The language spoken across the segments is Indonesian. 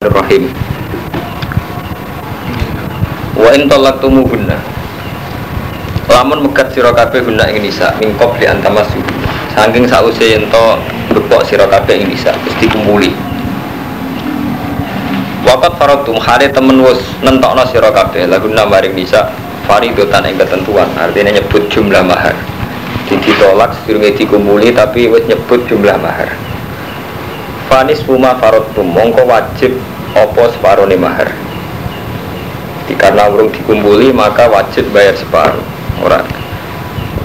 Bismillahirrahmanirrahim. Wa in talaqtumuhunna Lamun megat sira kabeh hunna ing nisa min qabli an tamassu saking sause yen to bepok sira kabeh ing nisa wis dikumpuli. Waqat faradtum hale temen wis nentokno sira kabeh laguna maring nisa faridotan ing ketentuan. Artinya nyebut jumlah mahar. Ditolak sedurunge dikumpuli tapi wis nyebut jumlah mahar. Fanis Puma Farotum mongko wajib opo separuh mahar? Karena urung dikumpuli maka wajib bayar separuh. Orang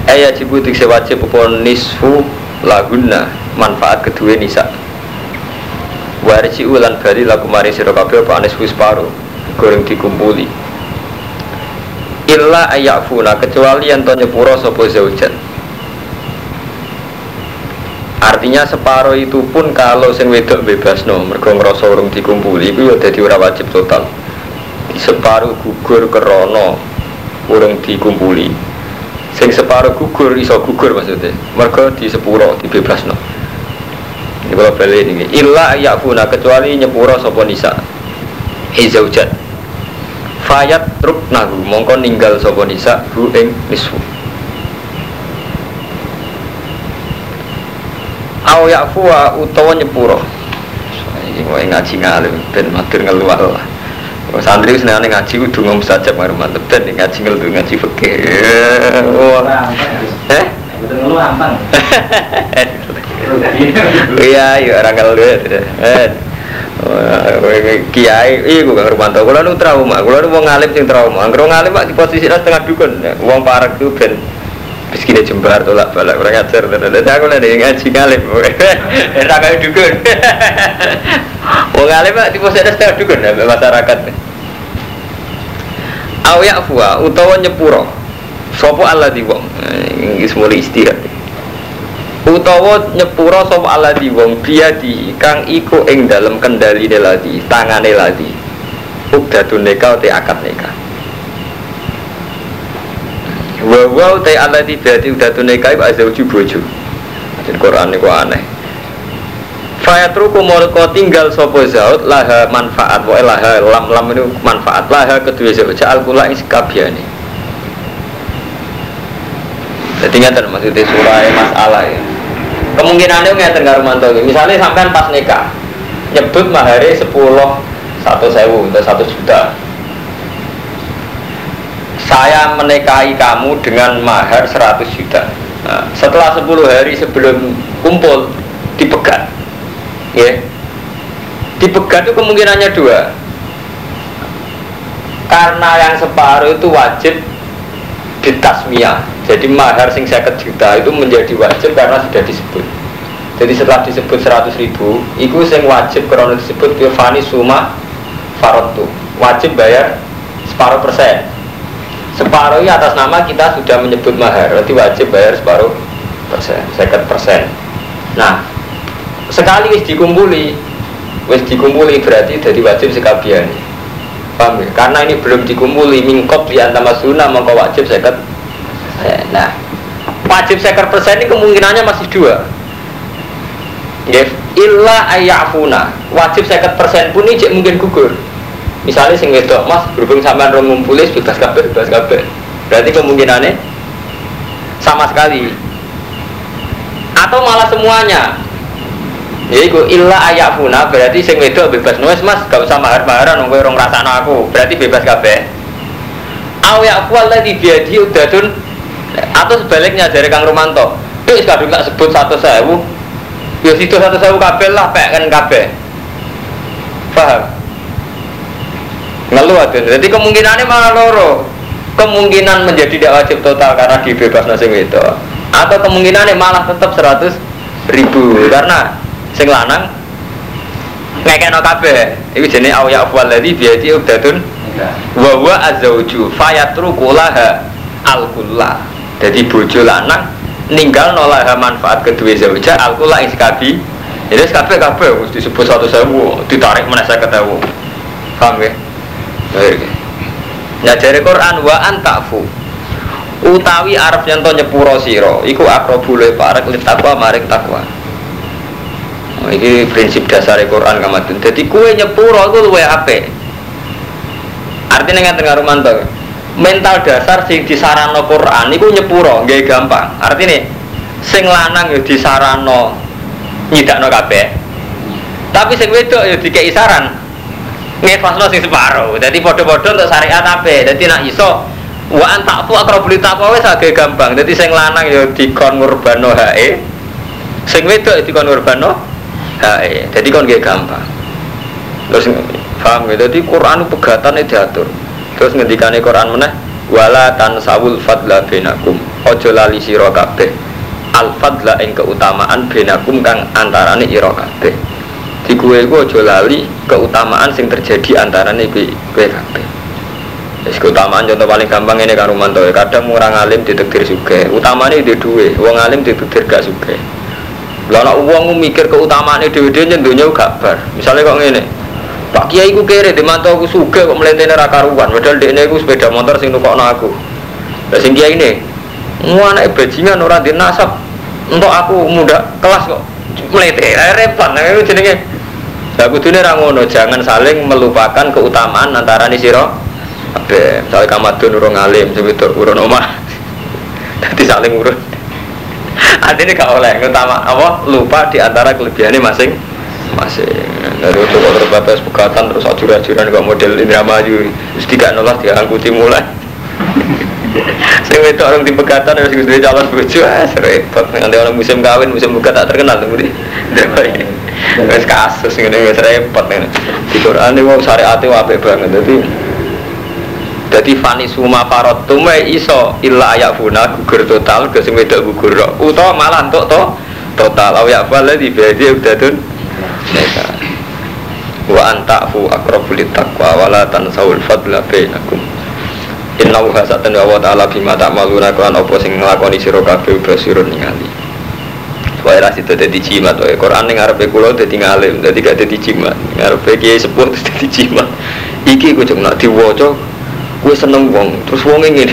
eh ya jibu dikse wajib opo nisfu laguna manfaat kedua nisa. Warisi ulan bali lagu mari sira kabeh apa nisfu separuh. Goreng dikumpuli. Illa ayafuna kecuali yang to nyepuro sapa zaujan Artinya separuh itu pun kalau sing wedok bebas no, mergo ngrasa urung dikumpuli itu ya dadi ora wajib total. Di separuh gugur kerono urung dikumpuli. Sing separuh gugur iso gugur maksudnya. Mergo di sepuro dibebasno. Ini kalau balik ini. Illa yakfuna kecuali nyepuro sapa nisa. Hizaujan. Fayat truk nagu mongko ninggal sapa nisa hu ing. Au yakfuwa utawa nyepuro Ini mau ngaji ngalim Ben matur ngeluar lah Santri senang ngaji kudu ngomong saja Mari mantep Dan ngaji ngeluar ngaji fakir Eh? Ngeluh ampang. Iya, iya orang ngeluar Eh Kiai, iya gue gak rumanto. Kalau nu trauma, kalau nu mau ngalim sing trauma. Kalau ngalim pak di posisi setengah dukun, uang parak tuh ben Miskinnya jembar tolak balak orang ajar Tapi aku ada yang ngaji ngalim Enak kayak dukun. Wong ngalim pak tipe saya setengah dukun ya masyarakat. Awiyak fuwa utawa nyepuro. Sopo Allah di wong Ini semua istirahat Utawa nyepuro sopo Allah di wong Dia di kang iku ing dalam kendali ladi Tangane ladi. Ukdatun neka te akad neka wa wa ta allati berarti udah tunai kai pak zauju bojo. Jadi Quran niku aneh. Fayatruku molko tinggal sopo zaud laha manfaat. Wa laha lam lam itu manfaat. Laha kedua zaud al kula ing sekabiane. Jadi ngeten maksudnya surah masalah ya. Kemungkinannya ngeten karo mantu misalnya sampean pas nikah nyebut mahare 10 satu sewu atau satu juta saya menikahi kamu dengan mahar 100 juta. Nah, setelah 10 hari sebelum kumpul dipegat. Ya. Dipegat itu kemungkinannya dua. Karena yang separuh itu wajib ditasmiyah jadi mahar sing 50 juta itu menjadi wajib karena sudah disebut. Jadi setelah disebut 100 ribu itu yang wajib karena disebut Fani Suma Farotu. Wajib bayar separuh persen separuh ini atas nama kita sudah menyebut mahar berarti wajib bayar separuh persen second persen. Nah sekali wis dikumpuli wis dikumpuli berarti jadi wajib sekabian. Paham ya? karena ini belum dikumpuli mingkop di antama sunnah maka wajib second nah wajib second persen ini kemungkinannya masih dua. Ya illa ayafuna wajib second persen pun ini mungkin gugur misalnya sing wedok mas berhubung sampean rong ngumpulis bebas kabeh bebas kabeh. Berarti kemungkinannya sama sekali. Atau malah semuanya. Yaitu illa ayafuna berarti sing wedok bebas. Nulis mas gak usah mahar maharan nunggu rong rasana aku. Berarti bebas kabeh. Aw yakual lagi biadi udadun atau sebaliknya dari kang Romanto itu kadung tak sebut satu sewu. Ya situ satu sewu kabeh lah pek kan kabeh. Paham ngeluh ada. Jadi kemungkinannya malah loro. Kemungkinan menjadi tidak wajib total karena dibebas nasi itu atau kemungkinannya malah tetap 100 ribu. Karena sing lanang ngekeno kabeh. Itu jenis awya afwal ladhi biati ubdatun wa huwa azauju fayatruku laha al jadi bojo lanang ninggal nolaha manfaat kedua zauja al kulla ing sekabi. Jadi sekabi kabeh disebut satu sewu ditarik mana saya ketahu paham ya Ya dari Quran wa antafu utawi yang to nyepuro siro iku akrobu le parek li takwa maring takwa Ini prinsip dasar Quran kamatun. Jadi kue nyepuro itu luwe ape. Artinya nggak tengah rumanto. Mental dasar sing disarano Quran itu nyepuro, gak gampang. Artinya sing lanang yo disarano nyidakno kabeh. Tapi sing wedok yo dikei saran ngefasno sing separo. Jadi podo-podo untuk syariat ape. Jadi nak iso wa antakfu akrabul taqwa wis agak gampang. Jadi sing lanang yo dikon ngurbano hae. Sing wedok dikon ngurbano hae. Jadi kon gak gampang. Terus paham gitu. Jadi Quran pegatan diatur. Terus ngendikane Quran meneh wala tansawul fadla benakum. Ojo lali sira kabeh. Al fadla ing keutamaan benakum kang antarane ira kabeh. Di kue ku ojo lali keutamaan sing terjadi antarane kowe kowe kabeh. Wis keutamaan contoh paling gampang ini kan Rumanto. Kadang orang alim ditekdir suge. Utamanya di dua. Wong alim ditekdir gak suge. Nek wong mikir keutamaane dhewe-dhewe nyendonya gak bar. Misalnya kok ngene. Pak Kiai ku kere dimantau aku suge kok mlentene ra karuan. Padahal dekne iku sepeda motor sing nukokno aku. Lah sing kiai ini mu anake bajingan ora di nasab. Untuk aku muda kelas kok mlete. Repot nah itu jenenge. Lah kudune ra ngono, jangan saling melupakan keutamaan antara ni sira kabeh. Misale kamadun urung alim, sing wedok urun omah. Dadi saling urun. Artinya gak oleh utama apa lupa di antara kelebihannya masing masing. Dari itu kok terbatas pegatan terus ajuran-ajuran kok model ini maju, terus tidak nolak diangkuti mulai. Saya itu orang di pegatan harus gede calon ah repot. Nanti orang musim kawin, musim buka tak terkenal tuh budi. Wes kasus ini wes repot nih. Di Quran ini mau syariatnya wape banget. Jadi jadi fani suma parot tume iso illa ayak funa gugur total ke sing wedok gugur. Utawa malah entuk to total aw ya fala di badi udadun neka. Wa anta'fu aqrabul taqwa wala tansawul fadla bainakum. Inna wa hasatan wa ta'ala bima ta'maluna kan apa sing nglakoni sira kabeh basirun ningali. Wae situ dadi jimat wae Quran ning arepe kula dadi ngalim, dadi gak dadi jimat. Ngarepe kiai sepuh dadi jimat. Iki ku cuma nak diwaca gue seneng wong terus wong ini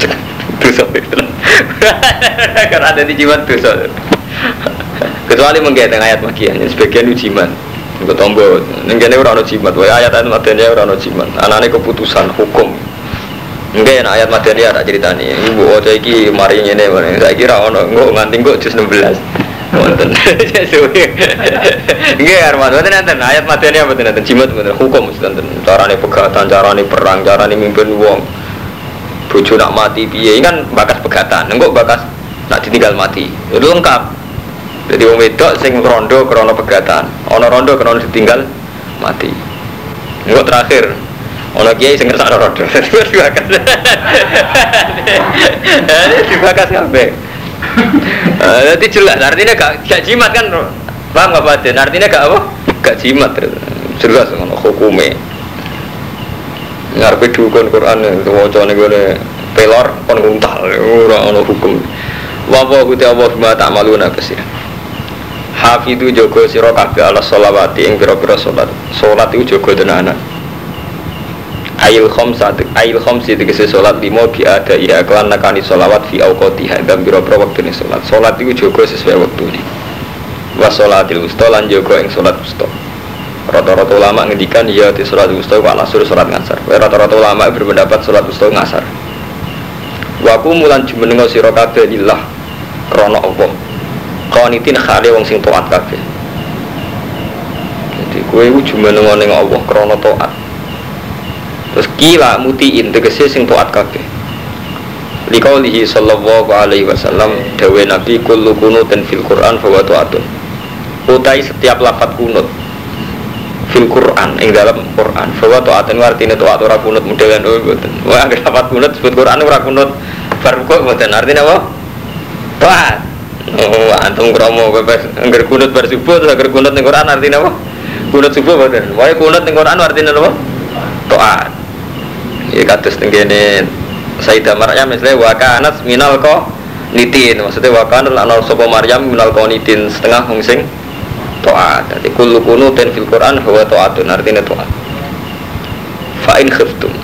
dosa karena ada di jimat dosa kecuali menggaitkan ayat magian sebagian itu jimat gue tombol nenggene orang no jimat ayat ayat magiannya orang no jimat anaknya keputusan hukum Enggak ya ayat materi ada ceritanya. Ibu ojo iki mari ngene mana. Saya kira ono enggak nganti enggak jus 16. Wonten. Nggih Arman, wonten enten ayat materi apa enten jimat wonten hukum enten. Carane pegatan, carane perang, carane mimpin wong. Bojo nak mati piye kan bakas pegatan. Enggak bakas nak ditinggal mati. Itu lengkap. Jadi wong wedok sing rondo krana pegatan, ana rondo krana ditinggal mati. Enggak terakhir, Ono kiai sing ngersakno rodo. Dibakas. Dibakas kabeh. Jadi jelas artinya gak gak jimat kan. Paham gak batin? Artinya gak apa? Gak jimat. Jelas ngono hukume. Ngarepe dukun Quran wacane gone pelor kon nguntal ora ono hukum. Wa wa guti Allah bima ta'maluna kesih. Hafidu jogo sira kabeh ala sholawati ing pira-pira salat. Salat iku jogo tenanan ayil khomsa ayil khomsi tegese sholat limo bi ada iya kelan nakani sholawat fi awqatiha dan biro biro waktu ini sholat sholat itu juga sesuai waktu ini wa sholatil usta lan juga yang sholat usta rata-rata ulama ngendikan iya di sholat usta wa nasur sholat ngasar. Rata-rata ulama berpendapat sholat usta ngasar. Waku mulan jumenengo sira kabeh lillah rono Allah. Qanitin khali wong sing taat kabeh. Jadi kowe jumenengo ning Allah krana taat Terus kila mutiin tegese sing taat kabeh. Liqaulihi sallallahu alaihi wasallam dawe Nabi kullu kunutin fil Qur'an fa taatun. Utai setiap lafat kunut fil Quran ing dalam Quran fa taatun artine taat ora kunut modelan oh mboten. Wah anggere lafat kunut sebut Quran ora kunut bar kok mboten artine apa? Taat. Oh, antum kromo bebas angger kunut bar subuh terus angger kunut ning Quran apa? Kunut subuh mboten. Wae kunut ning Quran artine apa? Taat ya kados tenggene Sayyidah Maryam misalnya wakanat minal ko nitin maksudnya wakanat ana sapa Maryam minal ko nitin setengah wong sing taat. Dadi kullu kunutin fil Quran huwa taatun. Artinya taat. Fa in khiftum.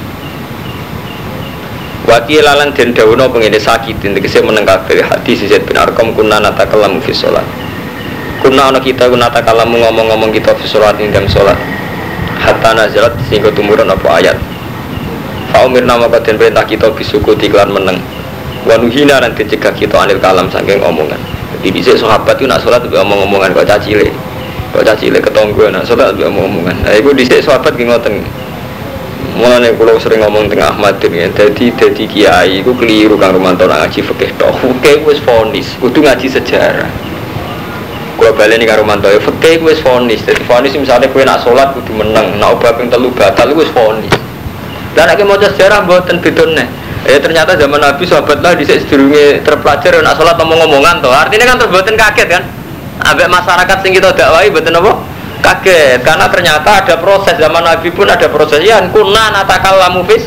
Wati lalan den dawono pengene sakitin tegese meneng kabeh. Hadis Zaid bin Arqam kunna natakallamu fi shalat kuna ana kita kuna takalamu ngomong-ngomong kita fi sholat ing dalam sholat hatta nazalat sehingga tumurun apa ayat fa umirna maka den perintah kita bisuku tiklan meneng wa nuhina lan dicegah kita anil kalam saking omongan jadi dhisik sahabat itu nak sholat lebih omong-omongan kok cacile kok cacile ketonggo nak sholat lebih omong-omongan nah iku dhisik sahabat ki ngoten Mulane kula sering ngomong tengah Ahmad ya, jadi jadi kiai iku keliru Kang Romanto ngaji fikih tok. Fikih wis fonis, kudu ngaji sejarah. Kula baleni karo Romanto ya fikih wis fonis. Dadi fonis misalnya kowe nak salat kudu meneng, nak obat ping telu batal wis fonis. Dan nek maca sejarah mboten bedone. Ya ternyata zaman Nabi sahabat lah dhisik sedurunge terpelajar nak salat ngomong-ngomongan to. Artinya kan terboten kaget kan? Ambek masyarakat sing kita dakwahi mboten apa? kaget. Karena ternyata ada proses. Zaman Nabi pun ada proses. Ya kuna natakal lamu fis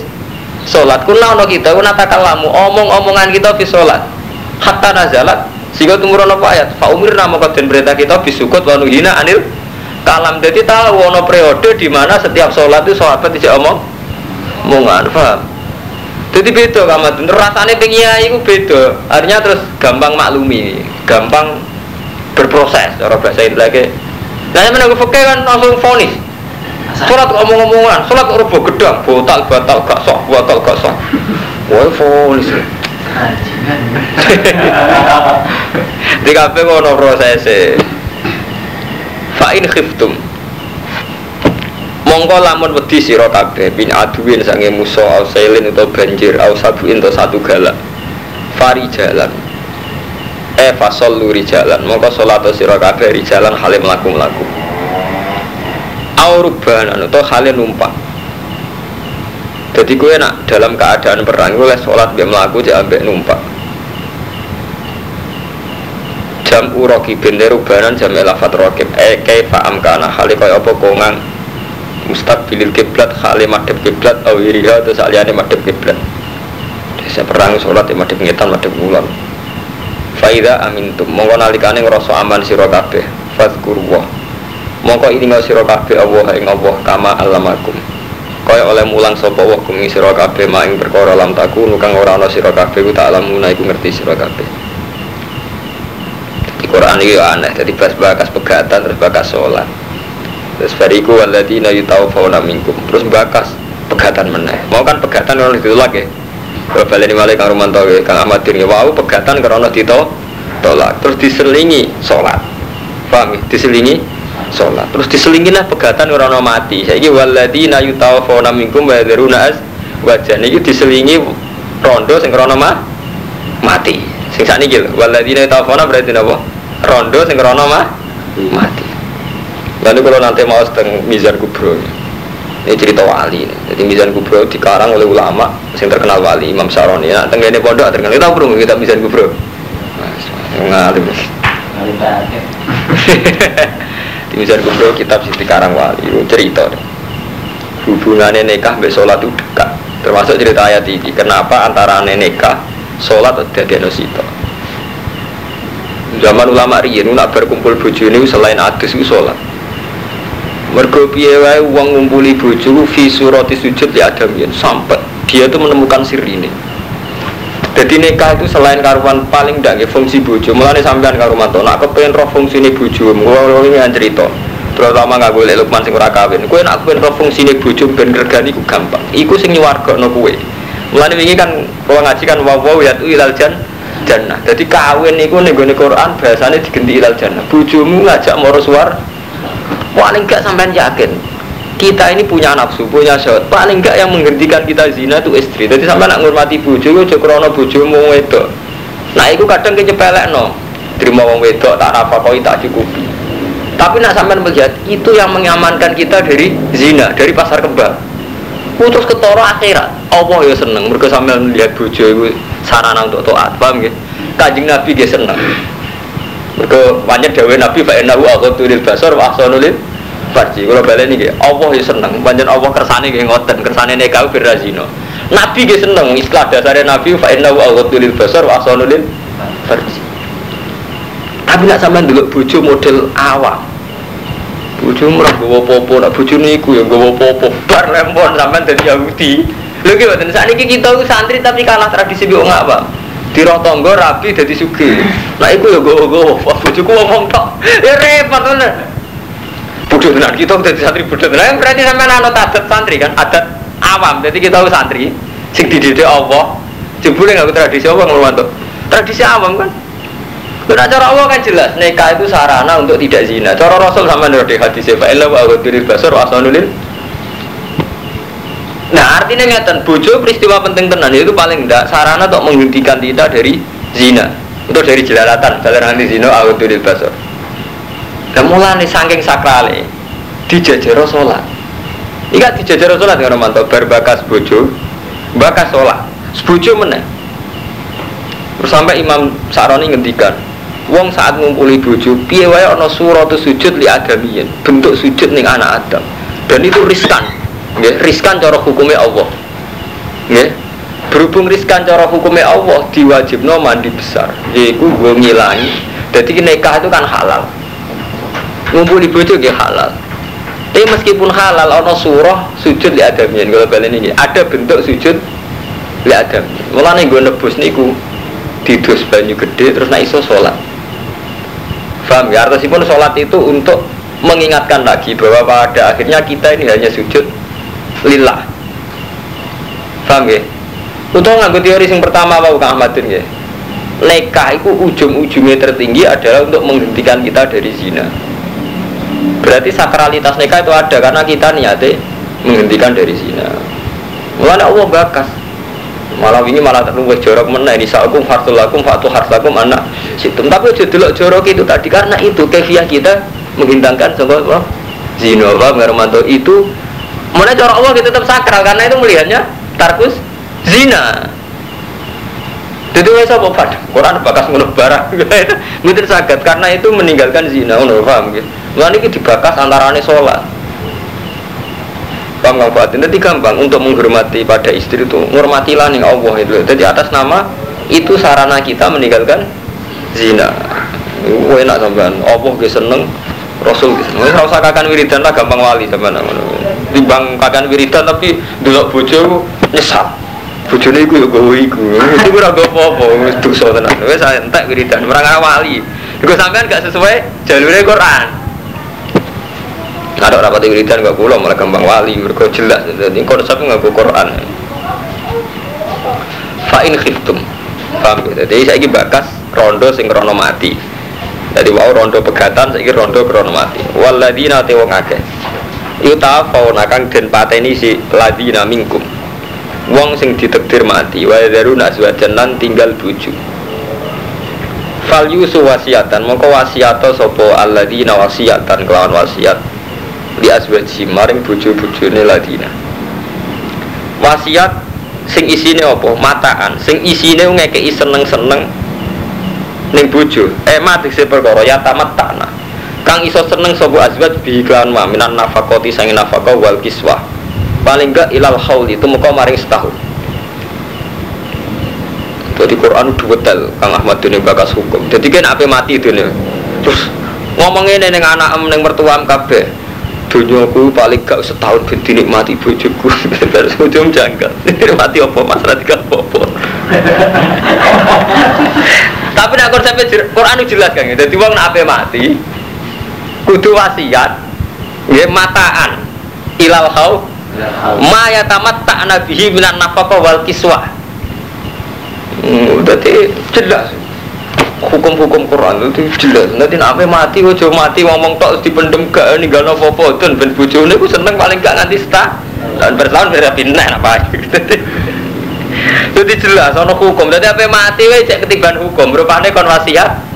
sholat. Kuna ono kita kuna natakal lamu omong-omongan kita fis sholat. Hatta nazalat. Sehingga tumurun apa ayat? Fa umir nama kaden berita kita bisukut wanu hina anil kalam. Jadi tahu ono periode di mana setiap sholat itu sahabat tidak omong omongan paham jadi beda kamu rasanya pengiai itu beda. Artinya terus gampang maklumi gampang berproses orang bahasa Indonesia Nah, yang menunggu fakir kan langsung fonis. Sholat ngomong-ngomongan, sholat rubuh gedang, botal, batal, gak sah, batal, gak sah. Wah, fonis. Di kafe ngono proses Fa'in khiftum Mongko lamun wedi sira kabeh bin aduin sange musuh au sailin atau banjir au sabuin atau satu galak. Fari jalan. E fasol luri jalan. Mongko sholat sira kabeh jalan halim melaku melaku aurubanan atau halim numpak. Jadi gue nak dalam keadaan perang gue sholat biar melaku ambek numpak. Jam uroki rubanan jam elafat rokib. E kaifa amkana? Hali kaya apa kongang mustaqbilil kiblat hali madhep kiblat awiriha atau saliyane madhep kiblat. Saya perang sholat ya madhep ngetan madhep ulang Faida amintum mongko nalikane ngrasa aman sira kabeh fadhkurullah. Mongko ilinga sira kabeh Allah ing Allah kama alamakum kaya oleh mulang sapa wa kum sira kabeh maing perkara lam taku kang ora ana kabeh ku tak alamuna iku ngerti sira kabeh. Di Quran iki aneh jadi pas bakas pegatan terus bakas sholat terus bariku waladina yutawfawna minkum. Terus bakas pegatan meneh. Mau kan pegatan orang itu lagi kalau balik balik kang Romanto kang Ahmad Dir wow pegatan karena dito tolak. Terus diselingi sholat. Paham ya? diselingi sholat. Terus diselingi lah pegatan karena mati. Saya ini waladina yutawafona minkum wa yadharuna az wajah ini diselingi rondo sing karena ma mati. Sing saat ini waladina yutawafona berarti apa rondo sing karena ma mati lalu kalau nanti mau seteng mizar kubro ini. Cerita wali jadi Mizan Kubro dikarang oleh ulama yang terkenal wali Imam Saroni nah tenggene pondok terkenal. Kita perlu kita Mizan Kubro. Ngalim. Di Mizan Kubro kitab sih dikarang wali itu cerita hubungannya nikah itu dekat. Termasuk cerita ayat ini kenapa antara nikah sholat ada di Anosito zaman ulama riyen nak berkumpul bojo ini selain adus itu sholat mergo piye wae wong ngumpuli bojo fi surati sujud ya adam yen sampai dia tuh menemukan siri ini jadi nikah itu selain karuan paling ndak fungsi bojo mulane sampean karo mantu nak kepengen roh fungsine bojo ini cerita terutama nggak boleh lukman sing ora kawin. Kowe nak kepengen roh fungsine bojo ben regani ku gampang. Iku sing nyuwargakno kowe. Mulane wingi kan kalau ngaji kan wa wa ya ilal jan jannah. Jadi kawin niku ning Quran bahasane digenti ilal jannah. Bojomu ngajak moro suar paling enggak sampai yakin kita ini punya nafsu, punya syahwat. Paling enggak yang menghentikan kita zina itu istri. Jadi sampai nak ngurmati bojo, yo krono bojomu wedok. Nah, itu kadang kecepelek no. Terima wong wedok tak apa kau tak cukupi. Tapi nak sampai melihat itu yang mengamankan kita dari zina, dari pasar kembang. Putus ketoro akhirat. Allah ya seneng. Mereka sambil melihat bojo itu sarana untuk taat. Paham gitu? Kajing Nabi dia seneng. Mereka banyak dawe Nabi fa innahu aghaddu lil basar wa ahsanu lil farji. Kalau balik ini Allah ya seneng. Banyak Allah kersane nggih ngoten, kersane nekau berazino. Nabi nggih seneng. Istilah dasarnya Nabi fa innahu aghaddu lil basar wa ahsanu lil farji. Tapi nak sampean dulu bojo model awak. Bojo murah gowo popo, nak bojo niku ya gowo popo. Bar lempon sampean dadi Yahudi. Lho ki mboten sakniki kita santri tapi kalah tradisi wong apa? Tiro tonggo rapi jadi sugi. Nah iku ya gowo-gowo. Wah bojoku ngomong tok. Ya repot tenan. Bodoh tenan kita jadi santri bodoh tenan. Berarti sampean anut adat santri kan, adat awam. Jadi kita tahu santri sing dididik Allah. Jebule nggak tradisi apa ngurmanto. Tradisi awam kan. Karena cara Allah kan jelas, nikah itu sarana untuk tidak zina. Cara Rasul sama dari hadis ya, Fa'ila wa aghadiril basar wa Nah artinya ngeten, bojo peristiwa penting tenan itu paling tidak sarana untuk menghentikan kita dari zina itu dari jelalatan, jalan nanti zina di basar. Dan mulai saking sakrale dijajaro sholat. Ika dijajaro sholat dengan mantap berbakas bojo, bakas sholat, bojo mana? Terus sampai Imam Saroni ngendikan, Wong saat ngumpuli bojo, piye wae ana surat sujud li adamiyin, bentuk sujud ning anak Adam. Dan itu riskan, nggih. Riskan cara hukumnya Allah. Nggih. Berhubung riskan cara hukumnya Allah diwajibno mandi besar. Yaitu gue ngilangi. Jadi nikah itu kan halal. Ngumpuli bojo nggih halal. Tapi meskipun halal ono surah sujud li adamian kalau kalian ini. Ada bentuk sujud li adam. Mulane gue nebus niku didus banyu gede terus naik iso sholat. Paham ya artinya sholat itu untuk mengingatkan lagi bahwa pada akhirnya kita ini hanya sujud lillah. Paham ya untuk nganggo teori yang pertama apa Kang Ahmadin ya nikah itu ujung-ujungnya tertinggi adalah untuk menghentikan kita dari zina. Berarti sakralitas nikah itu ada karena kita niatnya menghentikan dari zina. Mulanya Allah bakas. Malah ini malah terlalu jorok mana ini sa'akum hartulakum fatu hartulakum anak. Situm tapi jadi jorok itu tadi karena itu kefiah kita menghintangkan sebuah zina Pak itu Mana cara Allah kita tetap sakral karena itu melihatnya tarkus zina. Jadi wes apa pada Quran bakas ngono barang. Mungkin sakit karena itu meninggalkan zina, ngono paham gitu. Lan iki dibakas antarane sholat. Paham nggak Fatin? Nanti gampang untuk menghormati pada istri itu, menghormatilah nih Allah itu. Jadi atas nama itu sarana kita meninggalkan zina. Enak sampean, Allah ge seneng Rasul gitu. Ora usah kakan wiridan lah gampang wali sampean. Timbang kakan wiridan tapi delok bojo nyesat. Bojone iku yo gowo iku. Itu ora go apa-apa, wis dosa tenan. Wis entek wiridan, ora wali. Iku sampean gak sesuai jalure Quran. Ada rapat wiridan gak kula malah gampang wali, mergo jelas. Jadi konsep nggak Quran. Fa in khiftum. Paham ya? Jadi saya bakas rondo sing krono mati. Jadi wow rondo pegatan saya rondo krono mati. Waladina te wong akeh. Yuta fauna kang den pateni si ladina mingkum. Wong sing ditekdir mati wa daru naswajan lan tinggal buju. Fal yusu wasiatan mongko wasiato sapa alladzina wasiatan kelawan wasiat li azwaji maring bojo-bojone ladina. Wasiat sing isine apa? Mataan. Sing isine ngekeki seneng-seneng ning bojo eh mati se perkara ya tamat tanah kang iso seneng sapa azwaj bi kan wa minan nafaqati sangin nafaqah wal kiswah. Paling gak ilal haul itu muka maring setahun. Jadi Quran detail Kang Ahmad ini bakas hukum. Jadi kan apa mati itu nih terus ngomongin neng anak em neng mertuam kabeh. Dunyaku paling gak setahun ben dinikmati bojoku. Terus ujung janggal. Mati apa mas? Tiga apa tapi nak konsep Quran jelas kan jadi wong nak mati kudu wasiat. Ya mataan. Ilal hau ma tamat tak nabihi minan nafkah wal kiswah. Hmm, jadi jelas. Hukum-hukum Quran itu jelas. Nanti nape mati ojo mati ngomong tok dipendem gak nih gak nopo apa dan ben bojone ku seneng paling gak nganti setah. Dan bertahun beda pindah apa jadi jelas ono hukum. Jadi apa mati wae cek ketiban hukum. Rupane kon wasiat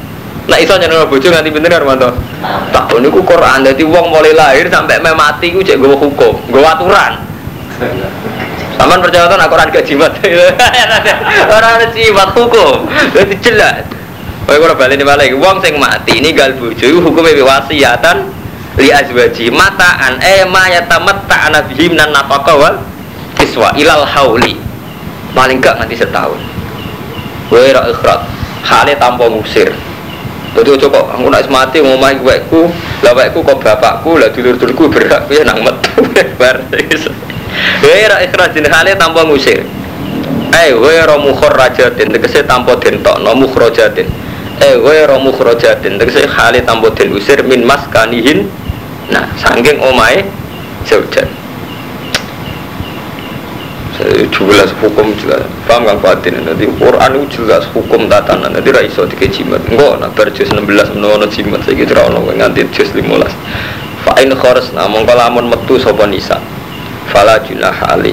nah iso nyeneng bojo nganti pinten Armanto tak niku Quran. Dadi wong mulai lahir sampai me mati ku cek gue hukum gue aturan. Saman percaya tuh Quran gak jimat? Orang ada. Jimat hukum. Jadi jelas. Kowe ora bali balik. Wong sing mati ini gal bojo hukume wasiatan li azwaji mataan e ma yatamatta ana bihi minan nafaqa wal kiswa ilal hauli. Paling gak nanti setahun. Kowe ora ikhrat hale tanpa ngusir jadi ojo kok aku nak mati mau main wekku lah wekku kok bapakku lah dulur-dulurku berak ya nang metu bar kowe ora ikhrat jeneng hale tanpa ngusir Eh, ghairu mukhrajatin tegese tanpa den tokno mukhrajatin. Eh, ghairu mukhrajatin tegese hale tanpa den usir min maskanihin. Nah, saking omahe zaujan. Jelas hukum jelas paham kan batin nanti Quran itu jelas hukum tatanan. Nanti ra iso dike jimat. Engko nak bar juz 16 menawa jimat saiki ora ono nganti juz 15 fa in kharsna mongko lamun metu sapa nisa. Fala junah ali.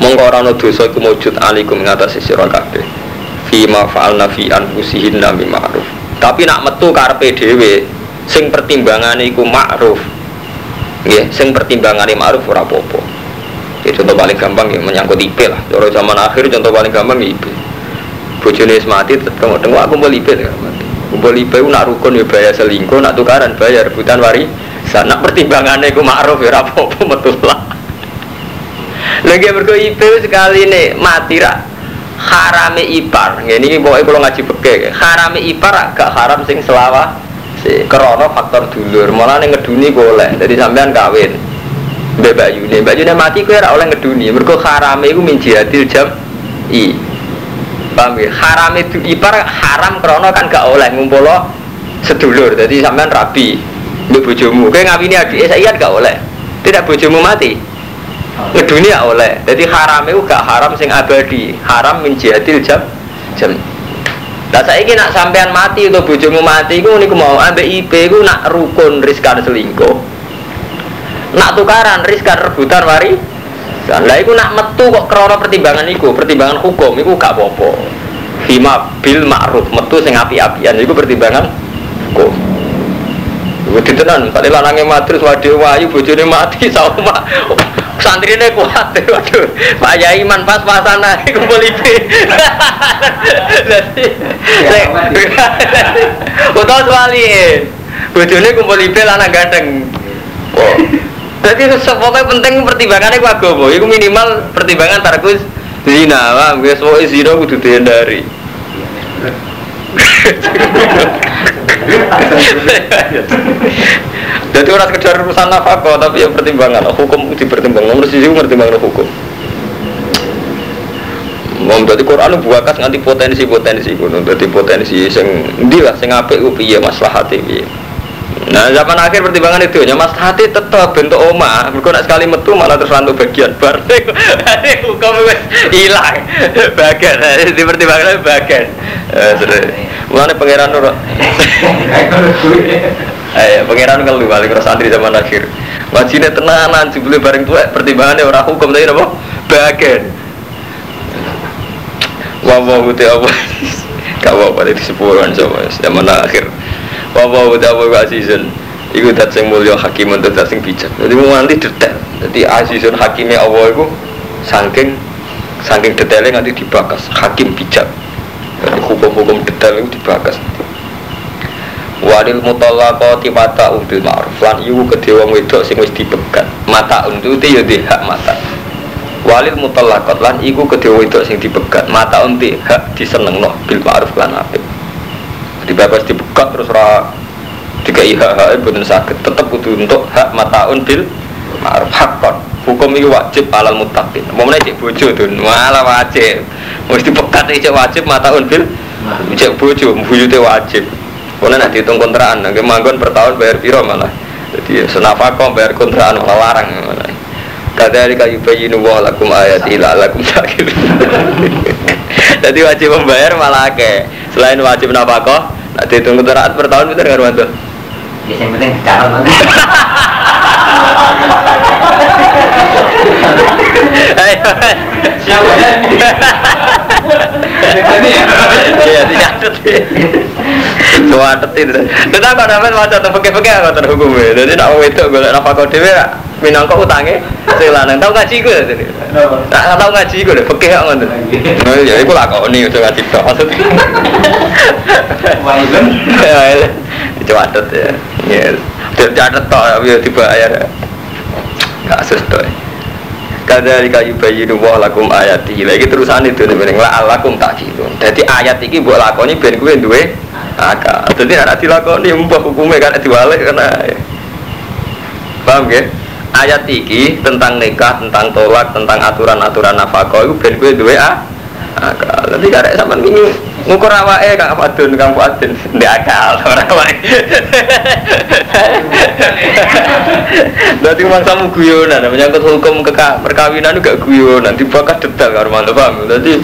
Mongko ora ono dosa iku mujud alikum ngatasi sira kabeh. Fi ma fa'alna fi anfusihin nami ma'ruf. Tapi nak metu karepe dhewe sing pertimbangane iku ma'ruf. Nggih sing pertimbangane ma'ruf ora apa-apa ya contoh paling gampang ya menyangkut IP lah. Kalau zaman akhir contoh paling gampang ya IP bojone mati tengok tengok aku mau IP ya kumpul IP nak rukun ya bayar selingkuh nak tukaran bayar rebutan wari sana pertimbangannya aku ma'ruf ya apa-apa betul lah. Lagi berko IP sekali nih mati rak harame ipar. Ini pokoknya kalau ngaji peke harame ipar agak haram sing selawa si krono faktor dulur. Malah nih ngeduni boleh jadi sampean kawin Mbak Bayu nih, Mbak Yune mati kue ora oleh ngeduni. Mereka harame itu min jihadil jam i. Paham ya? Haram itu ipar haram krono kan gak oleh ngumpul sedulur. Jadi sampean rabi. Mbak bojomu, kue ngawini adik saya gak oleh. Tidak bojomu mati. Ngeduni ya oleh. Jadi haram itu gak haram sing abadi. Haram min jihadil jam jam. Lah saiki nak sampean mati atau bojomu mati iku niku mau ambek IP iku nak rukun riskan selingkuh nak tukaran riskan rebutan mari lah iku nak metu kok krono pertimbangan iku. Pertimbangan hukum iku gak apa-apa. Hima bil ma'ruf metu sing api-apian. Iku pertimbangan hukum. Iku ditenan, kali lanangnya mati terus waduh wayu bojone mati sama santri ini kuat waduh. Pak Yai man pas-pasan aja kumpul ibe Utau suali bojone kumpul ibe lanang ganteng oh. Jadi pokoknya penting pertimbangannya ku agama. Itu minimal pertimbangan tarkus zina. Wah, gue semua zina kudu dihindari. Jadi orang sekedar urusan nafkah, tapi yang pertimbangan hukum dipertimbangkan. Nomor sisi pertimbangan hukum. Mau jadi Quran buakas nganti potensi potensi gunung. Jadi potensi sing ndi lah sing apik ku piye maslahate. Nah zaman akhir pertimbangan itu ya mas hati tetap bentuk oma. Mereka nak sekali metu malah terus rantu bagian. Bar Hukum hilang. Bagian, di pertimbangan bagian. Mana pangeran nur Ayo, pangeran kalau balik ke santri zaman akhir. Wajibnya tenanan, sebelum bareng tua pertimbangannya orang hukum tadi apa? Bagian. Wah, wah, apa? Kau apa di sepuluhan coba zaman akhir Wawa udah wa azizun Iku dat sing hakim untuk dat sing bijak. Jadi mau nanti detail Jadi azizun hakimnya Allah itu Saking Saking detailnya nanti dibakas. Hakim bijak. Jadi hukum-hukum detail itu dibakas Walil mutallaqati mata bil ma'ruf. Lan iku kedhe wong wedok sing wis dipegat mata untuk ya hak mata. Walil mutallaqat. Lan iku kedhe wedok sing dipegat mata unti hak disenengno bil ma'ruf lan apik dibebas dibuka terus ra iha hak betul sakit tetap butuh untuk hak mataun bil ma'ruf hakon hukum ini wajib alal mutakin mau cek bojo tuh malah wajib. Mesti pekat cek wajib mataun bil cek bojo buyute wajib. Karena nanti hitung kontrakan, nanti manggon per tahun bayar piro malah. Jadi senafako bayar kontrakan malah larang malah. Kadari kayu bayi nuwah lakum ayat ila lakum sakit. Jadi wajib membayar malah ke. Selain wajib nafkah, Nah, dihitung teraat per tahun itu nggak bantu. Ya, yang penting calon Ayo. Iya, dicatat. Suwatet itu. Tetap kok dapat maca tuh pakai-pakai aku terhukum ya. Jadi nak itu golek nafkah dhewe minangka utange sing lanang tau ngaji ku jadi. Tak tau ngaji ku lho fikih kok ngono. Oh ya iku lakoni udah ngaji tok maksud. Wah, itu. Ya, catet ya. Ya, catet tok ya dibayar. Kasus tok. Kadari kayu bayi wah lakum ayat lagi terusan itu nih bening lah lakum tak gitu. Jadi ayat ini buat lakoni ben gue duwe akal. Jadi anak dilakoni mbah hukumnya kan diwalik karena paham gak? ayat iki tentang nikah, tentang tolak, tentang aturan-aturan nafkah itu ben kowe duwe ah. Akal. Nanti karek sampean wingi ngukur awake Kang Fadun, Kang Fadun. Ndek akal ora awake. Dadi mangsamu guyonan, menyangkut hukum keka, perkawinan itu gak guyonan, dibakar detail karo mantep paham. Dadi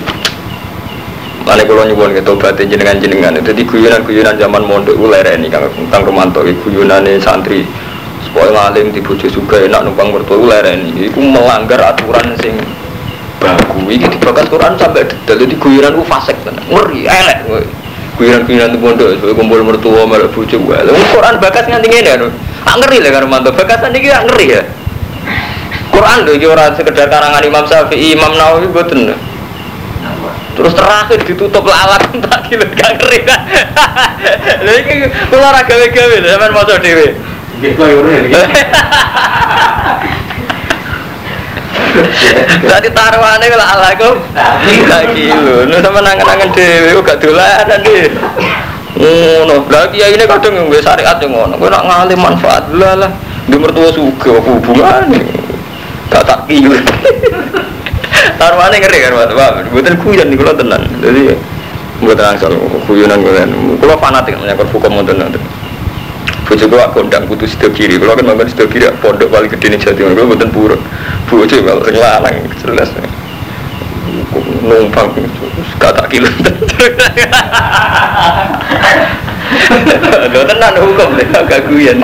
Mana kalau nyuwun gitu batin jenengan jenengan itu di guyonan guyonan zaman mondok ular ini kang tentang romanto guyonan santri supaya ngalim di bojo juga enak numpang mertua ini itu melanggar aturan sing baku ini dibakar Quran sampai detail jadi guyonan itu fasik tenan. Ngeri elek guyonan di mondok supaya kumpul mertua malah bojo gue Quran bakas nganti ngene kan ah ngeri lah karo mantu. Bakasan iki ah ngeri ya. Quran lho iki ora sekedar karangan Imam Syafi'i Imam Nawawi boten terus terakhir ditutup lalat tak kilo gak ngeri gawe-gawe lho sampean maca dhewe. Gitu ya udah. Tadi taruhannya kalau ala aku tiga kilo. Nu sama nangan-nangan dewi, gak dolanan deh. Ngono, lagi ya ini kadang nggak syariat yang ngono. Gue nak ngalih manfaat lah lah. Di mertua suka aku hubungan. Gak tak kilo. Taruhannya ngeri kan wah, buatan kuyon nih kalau tenan. Jadi buatan asal kuyonan kuyonan. Kalau fanatik menyangkut hukum tenan. Bojo kula kondang putus sida kiri. Kula kan manggon sida kiri pondok paling gede ning Jawa Timur. Kula mboten purun. Bojo kalau sing lanang jelas. Numpang kata kilo. Lho tenan hukum deh agak guyon.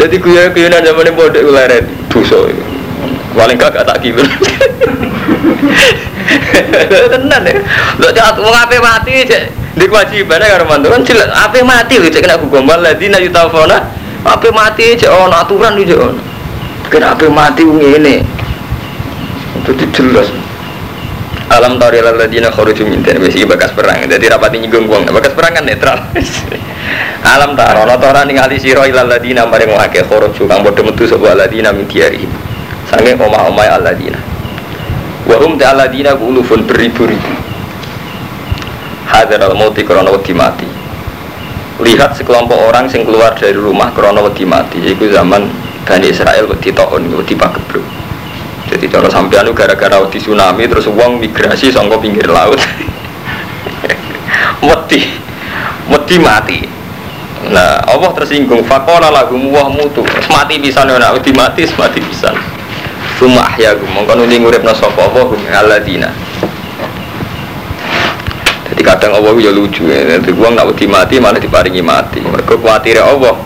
Jadi guyon-guyonan zaman ini pondok ularen dosa. Paling gak tak kilo. Tenan ya. Lho cak wong ape mati cek di kewajibannya karo mantu kan jelas ape mati lho cek kena hukum waladina yutafona ape mati cek ono aturan iki cek. Kena ape mati wong ngene. Itu jelas. Alam tari ladina kharuju min dan besi bakas perang. Jadi rapati nyinggung wong. Bakas perang kan netral. Alam taro ana ora ningali sira ilal ladina maring akeh kharuju kang padha metu sapa ladina min diarihim. Sange omah-omah aladina. Wa hum ta'aladina ulufun beribu-ribu. Hadar al-mauti krono mati. Lihat sekelompok orang yang keluar dari rumah krono wedi mati. Itu zaman Bani Israel wedi taun, wedi pagebluk. Jadi cara itu gara-gara wedi tsunami terus uang migrasi sangka pinggir laut. wedi. Wedi mati. Nah, Allah tersinggung. Fakola lahum wah mutu. Mati bisa nek wedi mati, mati bisa. Suma ahyakum mongko nuli nguripna sapa apa hum alladzina. Jadi kadang Allah ya lucu ya. Jadi uang nak wedi mati malah diparingi mati. Mereka khawatir Allah.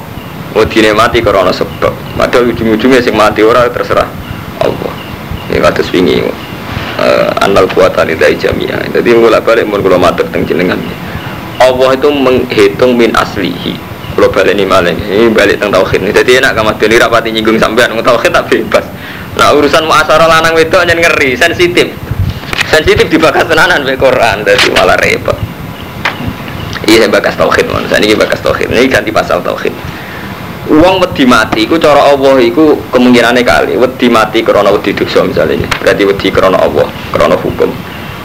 Wedine mati karena sebab. Padahal ujung-ujungnya sing mati ora terserah Allah. Ini kados wingi. Uh, anal kuatan dari jamiah. Jadi mulai balik mun kula matur teng jenengan. Allah itu menghitung min aslihi. Kalau balik ini malah ini balik tentang tauhid ini. Jadi enak kamu dulu rapati nyinggung sampean tauhid tak bebas. Nah urusan muasara lanang itu hanya ngeri, sensitif. Sensitif dibahas tenanan be Quran, jadi malah repot. Iya bakas tauhid, man. Saya ini bakas tauhid. Ini ganti pasal tauhid. Uang wedi mati, iku cara Allah, iku kemungkinannya kali. Wedi mati karena wedi dosa misalnya. Berarti wedi karena Allah, karena hukum.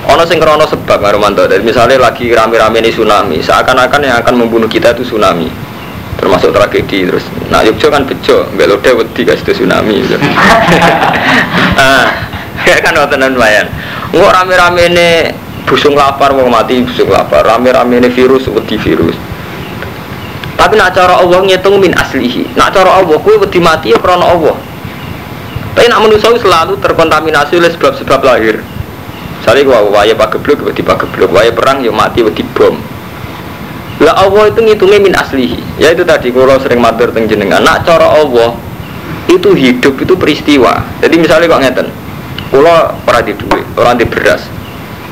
Ono sing karena sebab ngarumanto. Dari misalnya lagi rame-rame ini tsunami, seakan-akan yang akan membunuh kita itu tsunami termasuk tragedi terus nah Yogyo kan bejo belode wedi kasih tsunami. Gitu. ya kan wontenan lumayan nggak rame-rame ini busung lapar mau mati busung lapar. Rame-rame ini virus wedi virus. Tapi nak cara Allah ngitung min aslihi. Nak cara Allah kue wedi mati ya karena Allah. Tapi nak manusia selalu terkontaminasi oleh sebab-sebab lahir. Misalnya gua waya pagebluk, wedi pagebluk, waya perang ya mati wedi bom. Lah Allah itu ngitungnya min aslihi. Ya itu tadi kalau sering matur teng jenengan. Nak cara Allah itu hidup itu peristiwa. Jadi misalnya kok ngeten. Kula ora di duit, ora di beras.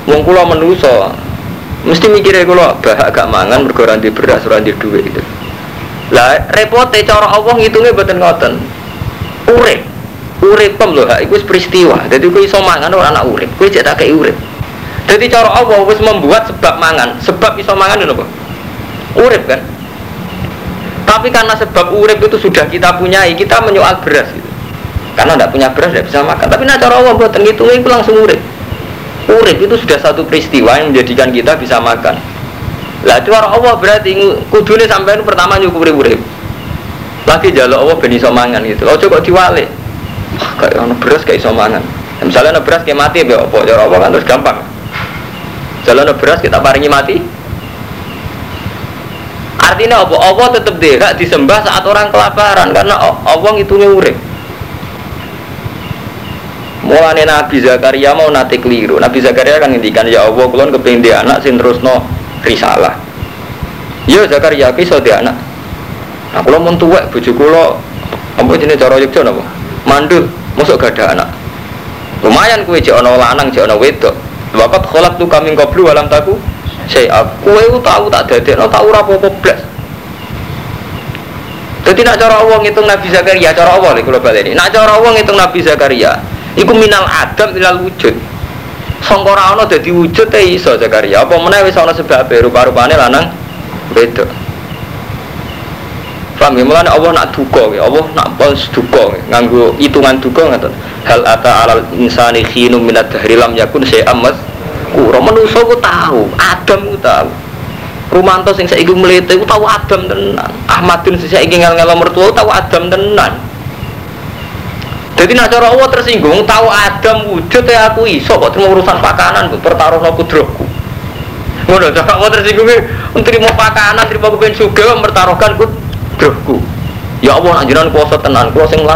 Wong kula menuso mesti mikirnya kula bah agak mangan mergo ora di beras, ora di duit itu. Lah repote cara Allah ngitungnya mboten ngoten. Urip. Uripem lho, iku wis peristiwa. Jadi kowe iso mangan ora anak urip. Kowe cek tak urip. Jadi cara Allah wis membuat sebab mangan. Sebab iso mangan lho, urip kan? Tapi karena sebab urip itu sudah kita punyai kita menyoal beras gitu. Karena tidak punya beras tidak bisa makan. Tapi nah cara Allah buat itu itu langsung urip. Urip itu sudah satu peristiwa yang menjadikan kita bisa makan. Lah cara Allah berarti kudune sampai pertama nyukuri urip. Lagi jaluk Allah ben iso mangan gitu. Ojo kok diwalik. Wah, kayak ono beras kayak iso mangan. Ya, misalnya ono beras kayak mati ya apa cara apa kan terus gampang. Jalan beras kita paringi mati artinya apa Allah tetap derak disembah saat orang kelaparan karena Allah ngitungnya urip Mulane Nabi Zakaria mau nate keliru. Nabi Zakaria kan ngendikan ya Allah kulon kepengin dia anak sing terusno risalah. Ya Zakaria ki dia anak. Nah kula mun tuwek bojo kula apa jenenge cara Yogya napa? Mandul, mosok gak ada anak. Lumayan kuwi jek ana lanang jek ana wedok. Wakat kholak tu kami qablu alam taku. Saya aku itu tahu tak dadekno tahu ora apa-apa blas. Jadi nak cara Allah ngitung Nabi Zakaria, cara Allah nih kalau balik ini. Nak cara Allah ngitung Nabi Zakaria, Iku minal adam ilal wujud. Sangkara ana dadi wujud te iso Zakaria. Apa meneh wis sebab rupa-rupane lanang beda. Paham ya? Mulane Allah nak duka ya. Allah nak pas duka nganggo hitungan duka ngoten. Hal ata alal insani khinum minad dahri lam yakun syai'am mas. Kura manusa ku tahu, Adam ku tahu. Rumanto sing saiki mlete ku tahu Adam tenan. Ahmadun sing saiki ngel-ngelo mertua tahu Adam tenan. Jadi nak cara Allah tersinggung, tahu Adam wujud ya aku iso kok terima urusan pakanan, pertaruh aku kudrohku. Ngono, cara Allah tersinggung, terima pakanan, terima kepen suga, mempertaruhkan kudrohku. Ya Allah, anjuran kuasa tenan, kuasa yang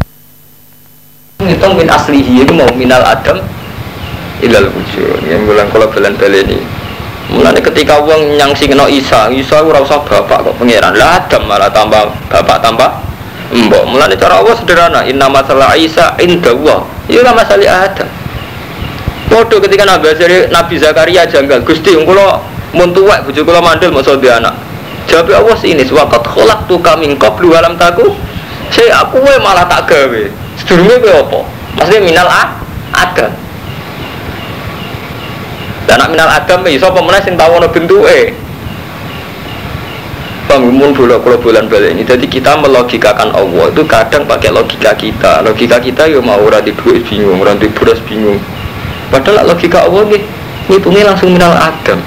Ngitung min aslihi itu mau minal Adam ilal wujud. Yang bilang kalau belen ini. Mulanya ketika uang nyangsi kena Isa, Isa ora usah bapak kok pangeran. Lah Adam malah tambah bapak tambah Mbok, mulane cara Allah sederhana, inna masalah Isa inda Allah. Lah masalah Adam. Waduh ketika Nabi Nabi Zakaria janggal, Gusti kula mun tuwek bojo kula mandel mosok di anak. Jawab Allah ini, waqat khalaqtu kami qablu alam taku. Saya aku malah tak gawe. Sedurunge kowe apa? Maksudnya minal a Adam. Dan nak minal Adam iso apa meneh sing tau ana bentuke? Bangun bola kalau bulan balik ini. Jadi kita melogikakan Allah itu kadang pakai logika kita. Logika kita ya mau orang duit bingung di beras bingung. Padahal logika Allah nih ngitungnya langsung minal adam.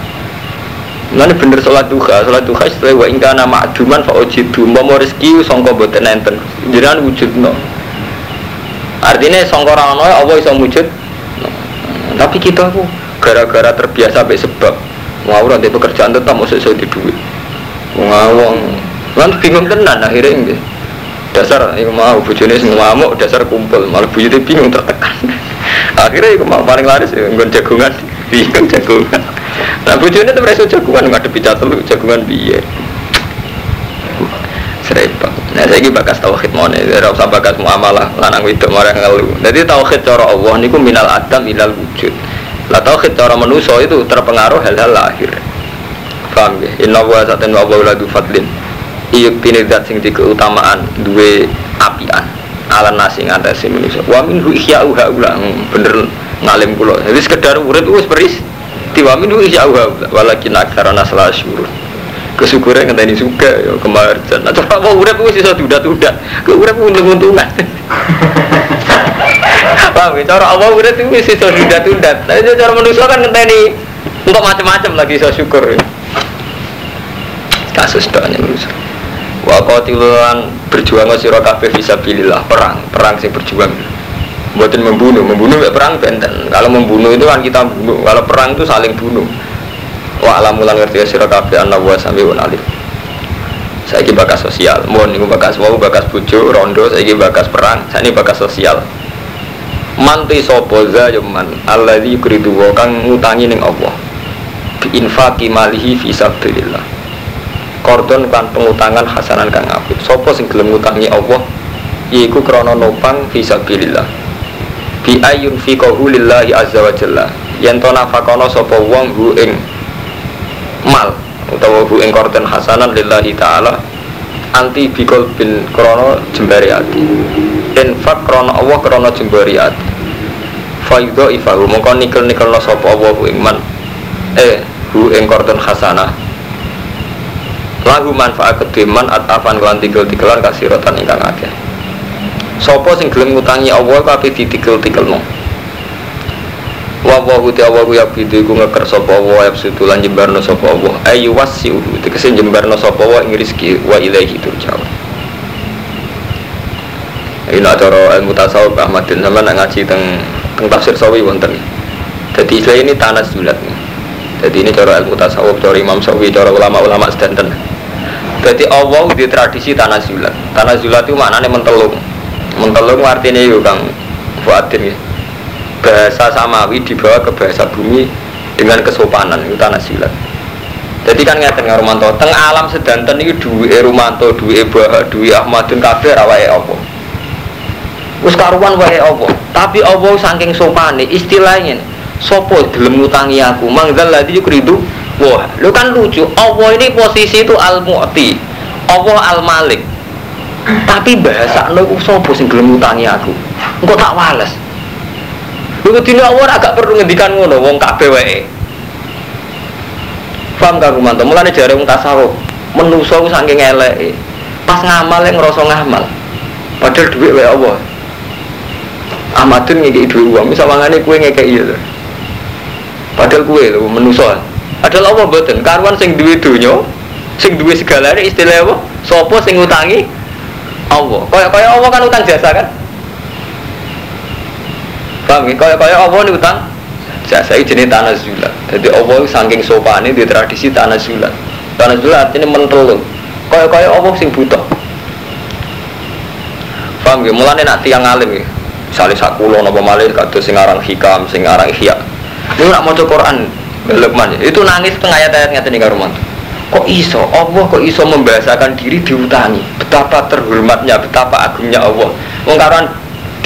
Nanti bener sholat duha, sholat duha setelah wa ingka nama aduman fa ojidu mau rezeki songko boten enten. Jiran wujud no. Artinya songko rano Allah bisa wujud. No. tapi kita aku gara-gara terbiasa sampai sebab. Mau di pekerjaan tetap masuk saya di duit ngawang kan bingung tenan akhirnya ini dasar itu mau bujune sing ngamuk dasar kumpul. Malah bujune bingung tertekan. Akhirnya itu mau paling laris ya ngon jagungan. Bingung jagungan. Nah bujune tuh mereka jagungan ngadepi lu jagungan biye serempet. Nah saya ini bakas tauhid mana tidak usah bakas muamalah lanang itu marah ngeluh jadi tauhid cara Allah niku minal adam ilal wujud lah tauhid cara manusia itu terpengaruh hal-hal lahir. Paham ya inna wa saten wa wa fadlin. Iyuk tini dat sing di keutamaan duwe apian. Ala nasi ngatasi manusia wa hu ihya'u haula. Hmm, bener ngalim kula. Jadi sekedar urip wis peris tiwa hu ihya'u haula. Walakin aktsara nasla syurur kesyukuran ngenteni suka ya kemarjan nah coba mau urip wis iso dudat-dudat ke urip untung-untungan paham ya? Cara Allah urip wis iso dudat-dudat nah cara manusia kan ngenteni untuk macam-macam lagi iso syukur ya. Kasus doanya manusia wa qatilan berjuang sira kabeh fisabilillah perang perang sing berjuang. Buatin membunuh membunuh ya perang benten. Kalau membunuh itu kan kita bunuh kalau perang itu saling bunuh. Wa alamulan ngerti sira kabeh ana wa sami wa alim. Saiki bakas sosial. Mohon niku bakas mau bakas bojo rondo saiki bakas perang. Saiki bakas sosial manti sapa za alladzi yuridu wa kang ngutangi ning Allah. Bi infaqi malihi fi sabilillah. Kordon kan pengutangan hasanan kang apik. Sopo sing gelem ngutangi Allah? Yaiku krono nopang fisabilillah bi ayun fi lillahi azza wa jalla. Yen to nafakono sapa wong hu ing mal utawa hu ing kordon hasanan lillahi taala anti bikol bin krono jembari ati. Infak krono Allah krono jembari ati. Faido ifahu mongko nikel nikel no sapa Allah hu ing man eh hu ing kordon hasanah lahu manfaat kediman atafan kelan tigel-tigelan rotan ingkang akeh. Sopo sing gelem ngutangi Allah kabeh ditigel-tigelno wa wa hu ta wa ya bidu iku ngeker sapa wa ya sutu lan jembarno sapa Allah ayu wasiu tegese jembarno sapa wa ing rezeki wa ilaihi turja'un Ini cara ilmu tasawuf Ahmadin sama nak ngaji teng teng tafsir sawi wonten. Jadi istilah ini tanah zulat. Jadi ini cara ilmu tasawuf, cara Imam Sawi, cara ulama-ulama sedanten. Jadi Allah di tradisi tanah zulat. Tanah zulat itu maknanya mentelung. Mentelung artinya itu kang Fuadin ya. Bahasa samawi dibawa ke bahasa bumi dengan kesopanan itu tanah zulat. Jadi kan ngeten karo Romanto, teng alam sedanten iki duwe Romanto, duwe Bah, duwe Ahmadun kabeh awake apa. Wis karuan wae apa. Tapi Allah saking sopane istilahnya sopo gelem ngutangi aku mangdal ladzi yukridu wah lu kan lucu Allah ini posisi itu al mu'ti Allah al malik tapi bahasa lu sopo sing gelem ngutangi aku engko tak wales lu dina Allah agak perlu ngendikan ngono wong kabeh wae. Paham kang Rumanto mulane jare wong tasawuf menusa ku saking eleke pas ngamal yang ngerasa ngamal padahal duit wae Allah. Ahmadun ngekei duit uang misal wangane kue ngekei iya padahal kue lho menusa padahal Allah boten karuan sing duwe donya sing duwe segalanya istilah apa? Sapa sing ngutangi Allah? Kaya kaya Allah kan utang jasa kan paham ya kaya kaya Allah ini utang jasa itu jenis tanah zulat jadi Allah saking sopane di tradisi tanah zulat tanah zulat artinya mentelung kaya kaya Allah sing butuh? Paham ya mulane nak tiang alim ya. Misalnya sakulo nopo malih kados sing aran hikam sing aran ihya. Ini nak maca Quran Lukman ya. itu nangis tengah ayat-ayat ngeten nih karo kok iso? Allah kok iso membahasakan diri diutangi betapa terhormatnya betapa agungnya Allah. Wong karuan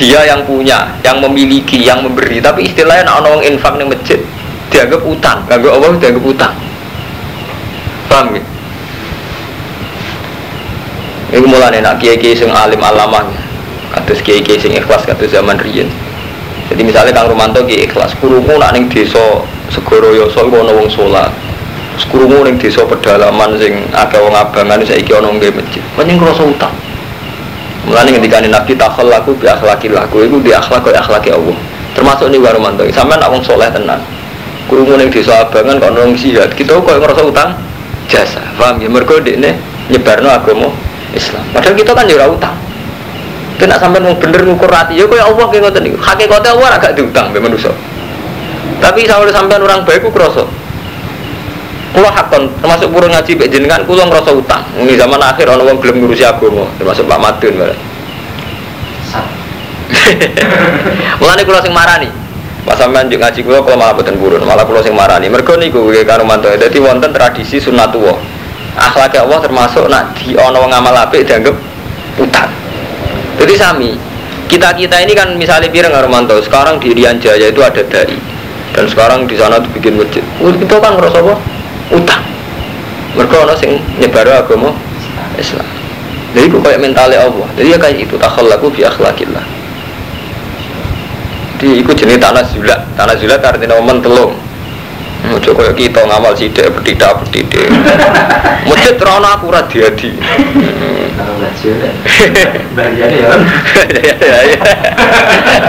dia yang punya yang memiliki yang memberi. Tapi istilahnya nak ono wong infak ning masjid dianggap utang. Kanggo Allah dianggap utang. Paham ya ini mulai nak kiai-kiai sing alim alamah kados kiai-kiai sing ikhlas kados zaman riyen. Jadi misalnya Kang Romanto ki ikhlas kurungu nak ning desa Segoro Yoso iku ana wong salat kurungu ning desa pedalaman sing akeh wong abangan saiki ana nggih masjid. Pancen ngrasa utang Mulane ketika Nabi takhal laku bi akhlaki laku itu di akhlak kaya akhlaki Allah. Termasuk nih warumanto. Sampai nak wong soleh tenan. Kurungu ning desa abangan kok nong jihad. Kita kok ngerasa utang jasa. Paham ya? Mergo dekne nyebarno agama Islam. Padahal kita kan ya utang. Kena sampai mau bener ngukur hati, ya kaya Allah kayak ngoten niku. Hakikate Allah agak diutang mbek manusa. Tapi sampai sampean orang baik ku krasa. Kulo hakon termasuk purun ngaji mbek jenengan kulo ngrasa utang. Ini zaman akhir ana wong gelem ngurusi agama, termasuk Pak Madun malah. Mulane kulo sing marani. Pas sampean njuk ngaji kulo kulo malah boten purun, malah kulo sing marani. Mergo niku nggih karo mantu. Dadi wonten tradisi sunnatullah. Akhlak Allah termasuk nak di ana wong amal apik dianggap utang. Jadi sami kita kita ini kan misalnya pirang Armanto sekarang di Rian Jaya itu ada dari dan sekarang di sana tuh bikin masjid. Itu kan ngerasa apa? Utang. Mereka orang sing nyebar agama Islam. Jadi itu kayak mentalnya Allah. Jadi ya kayak itu takhallaku bi akhlakillah. Jadi itu jenis tanah zulat. Tanah zulat artinya momen telung. Ojo kaya kita ngamal sidik petidak petidik. Masjid rono diadi. Kalau nggak sudah, bagiannya ya. Ya ya.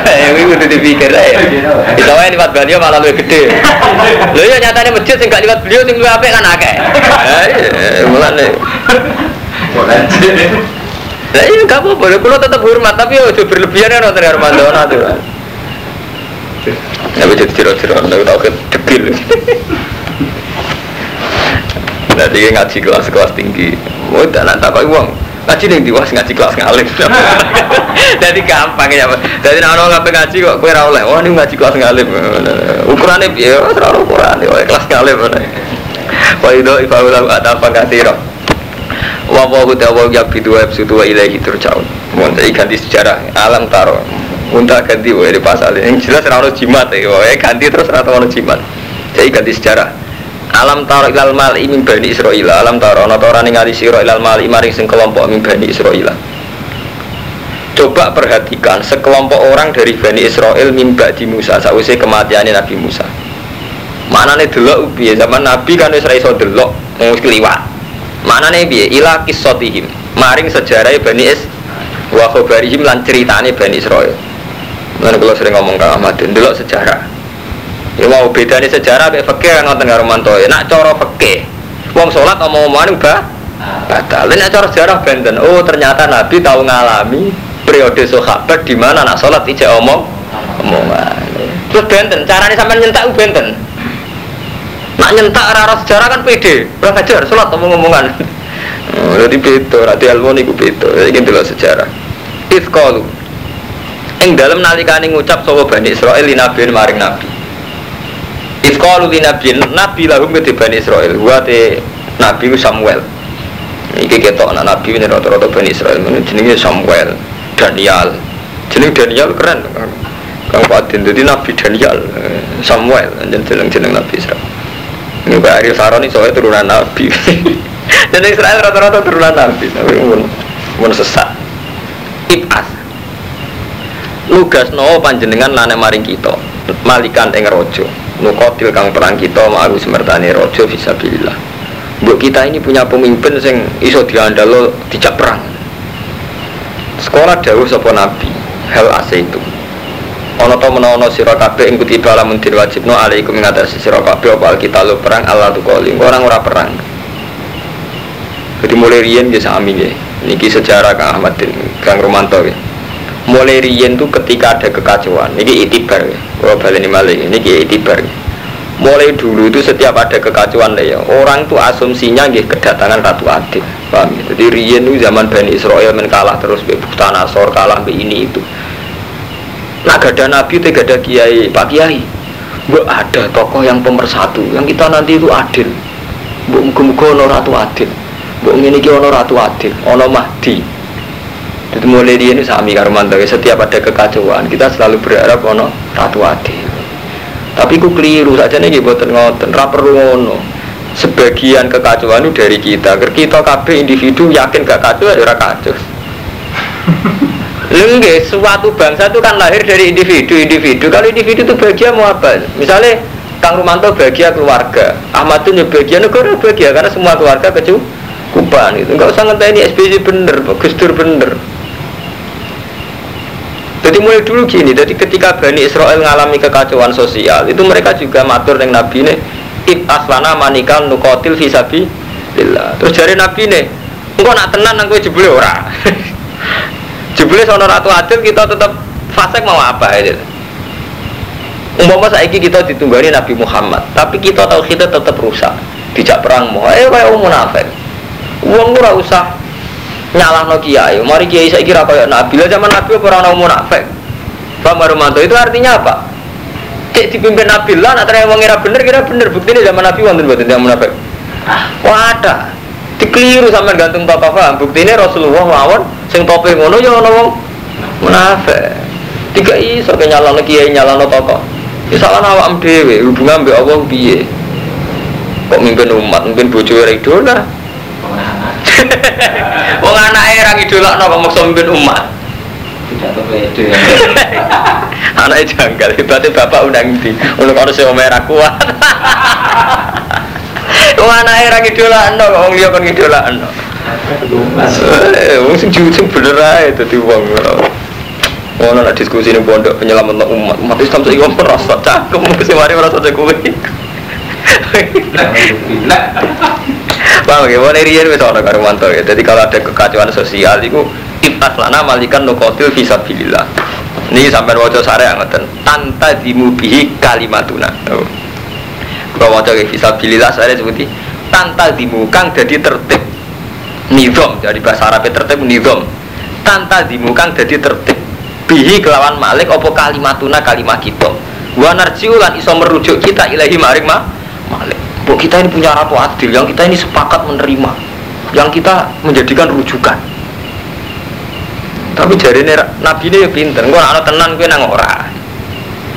Ya ini udah dipikir ya. Kita wae liwat beliau malah lebih gede. Lho ya nyatanya masjid sing gak liwat beliau sing luwih apik kan akeh. Ya iya mulane. Lah iya gak apa-apa, kulo tetap hormat tapi ojo berlebihan ya nonton Armando aturan. Ya bisa diciro-ciro, tapi tau kan degil. Nanti ngaji kelas-kelas tinggi, mau tak nak tak uang. Ngaji nih diwas ngaji kelas ngalim. Jadi gampang ya. Jadi orang ngapain ngaji kok kue rawleh. Wah ini ngaji kelas ngalim. Ukurannya biar terlalu ukuran. Wah kelas ngalim. Wah itu ifaulah ada apa katiro. Wa wa hu tawa ya bidu wa absutu wa ilaihi turja'un. Mun ganti sejarah alam taro. Unta ganti wae di pasal. Yang jelas ora ono jimat ya. Wae ganti terus ora ono jimat. Jadi ganti sejarah. Alam taro ilal mali min bani Israil. Alam taro ana ta ora ningali sira ilal mali maring sing kelompok min bani Israil. Coba perhatikan sekelompok orang dari Bani Israel mimba di Musa sausai kematiannya Nabi Musa. Mana nih delok piye zaman Nabi kan wis ra iso delok mau kliwat. Mana nih piye ila kisotihim maring sejarah Bani Is wa khobarihim lan ceritane Bani Israel. Mana kalau sering ngomong ke Ahmad, delok sejarah. Ya mau bedane sejarah mek fikih kan ngoten karo mantoe. Nak cara fikih, wong salat omong-omongan ubah batal. Nek cara sejarah benten, oh ternyata Nabi tahu ngalami periode sahabat di mana nak sholat ijek omong omongan. Terus benten, caranya sampai nyentak ku benten. Nak nyentak arah sejarah kan pede, kurang ajar sholat omong-omongan. Oh, jadi beda, rati ilmu niku beda. Ini dulu sejarah. Ifkalu. Ing dalam nalikane ngucap sapa Bani Israil li nabi maring nabi. Ifkalu li nabi nabi lahum ke Bani Israil. Wa te nabi Samuel. Iki ketok anak nabi ini rata-rata Bani Israil. Ini jenenge Samuel, Daniel. Jeneng Daniel keren. Kang Fatin jadi Nabi Daniel, eh, Samuel, jeneng jeneng Nabi Israel. Ini Pak Ariel Saroni soalnya turunan Nabi. Dan Israel rata-rata turunan Nabi, tapi pun sesat. Ibas. Lugas no panjenengan lane maring kita, malikan ing rojo. Nukotil kang perang kita ma'aru semertane rojo fisabilillah. Mbok kita ini punya pemimpin sing iso diandalo dijak perang. Sekolah dawuh sapa nabi, hal ase itu. Ono to menawa sira kabeh ing kutiba lamun wajibno alaikum ngatasi sira kabeh apa kita lo perang Allah tu kali orang ora perang. Jadi mulai riyen ya sami ya. Niki sejarah Kang Ahmad Kang Romanto. Mulai riyen tuh ketika ada kekacauan, niki itibar ya. Kalau baleni malih niki itibar. Ya. Mulai dulu itu setiap ada kekacauan ya, orang tuh asumsinya nggih kedatangan Ratu Adil. Paham ya? Jadi riyen tuh zaman Bani Israel men kalah terus be Nasor kalah be ini itu Nah gak ada nabi, gak ada kiai, pak kiai. Bu ada tokoh yang pemersatu, yang kita nanti itu adil. Bu muga-muga ono ratu adil. Bu iki ono ratu adil, ono mahdi. Jadi mulai dia ini sami karo setiap ada kekacauan kita selalu berharap ono ratu adil. Tapi ku keliru saja nih buat ngoten, ra perlu ngono. Sebagian kekacauan itu dari kita. Kita kabeh individu yakin gak kacau ya ora kacau. Lengge, suatu bangsa itu kan lahir dari individu-individu. Kalau individu itu bahagia mau apa? Misalnya Kang Rumanto bahagia keluarga, Ahmad itu bahagia negara bahagia karena semua keluarga kecukupan itu. Enggak usah ini SBY bener, Gus Dur bener. Jadi mulai dulu gini, jadi ketika Bani Israel mengalami kekacauan sosial, itu mereka juga matur dengan Nabi ini, Ib aslana manikal nukotil visabi Terus dari Nabi ini, engkau nak tenan, engkau jebule ora. Jebule sono ratu adil kita tetap fasik mau apa itu. Umpama saiki kita ditunggani Nabi Muhammad, tapi kita tahu kita tetap rusak, tidak perang mau. Eh kayak munafik. Uang usah nyalah no kiai. Mari kiai saya kira kayak Nabi lah zaman Nabi orang mau munafik. Pak Marumanto itu artinya apa? Cek dipimpin Nabi lah, nak terang ngira bener kira bener. Bukti ini zaman Nabi wonten buat tidak munafik. Wah ada. Dikeliru sama gantung tokoh paham. Bukti ini Rasulullah lawan sing tope ngono ya ana wong munafik tiga iso ke nyalano kiai nyalano toko ya salah awak dhewe hubungan mbek Allah piye kok mimpin umat mimpin bojo ora idola wong anake ra idolakno kok maksa mimpin umat tidak pede anaknya janggal berarti bapak undang di untuk harus yang merah kuat wong anake ra idolakno kok wong liya kon idolakno Eh, wong sing jujur bener ae dadi wong. Ono nak diskusi ning pondok penyelamat umat. Umat Islam saiki wong merasa cangkem sing mari merasa kuwi. Bang, ya, mana rian wis ana karo mantu ya. Jadi kalau ada kekacauan sosial itu ibtas lana malikan nukotil fisabilillah. Ini sampai wajah sare ngoten. Tanta dimubihi kalimatuna. Oh. Kalau wajah fisabilillah saya seperti tanta dimukang jadi tertib nizam dari bahasa Arab tertib nizam tanta dimukang jadi tertib bihi kelawan malik opo kalimatuna kalimat kita wa narjiu lan iso merujuk kita ilahi maring ma malik bu kita ini punya ratu adil yang kita ini sepakat menerima yang kita menjadikan rujukan tapi jari ini nabi ini ya pinter gue anak tenan gue nang ora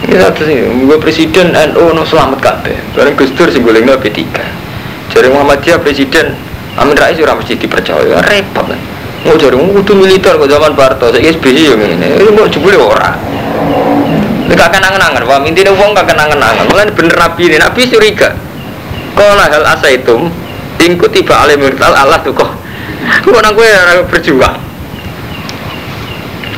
satu sih gue presiden NU no selamat kabeh bareng Gus Dur sing goleng P3 jari Muhammadiyah presiden Amin Rais ora mesti dipercaya, repot kan. Mau jadi mau kudu militer kok zaman Barto, saya SBY yang ini, ini mau jebule ora. Ini gak kenangan-angan, paham? Intinya uang gak kenangan-angan. Mulai bener Nabi ini, Nabi curiga. Kalau hal asa itu, ingkut tiba alim mirtal Allah tuh kok. Kok nang gue berjuang.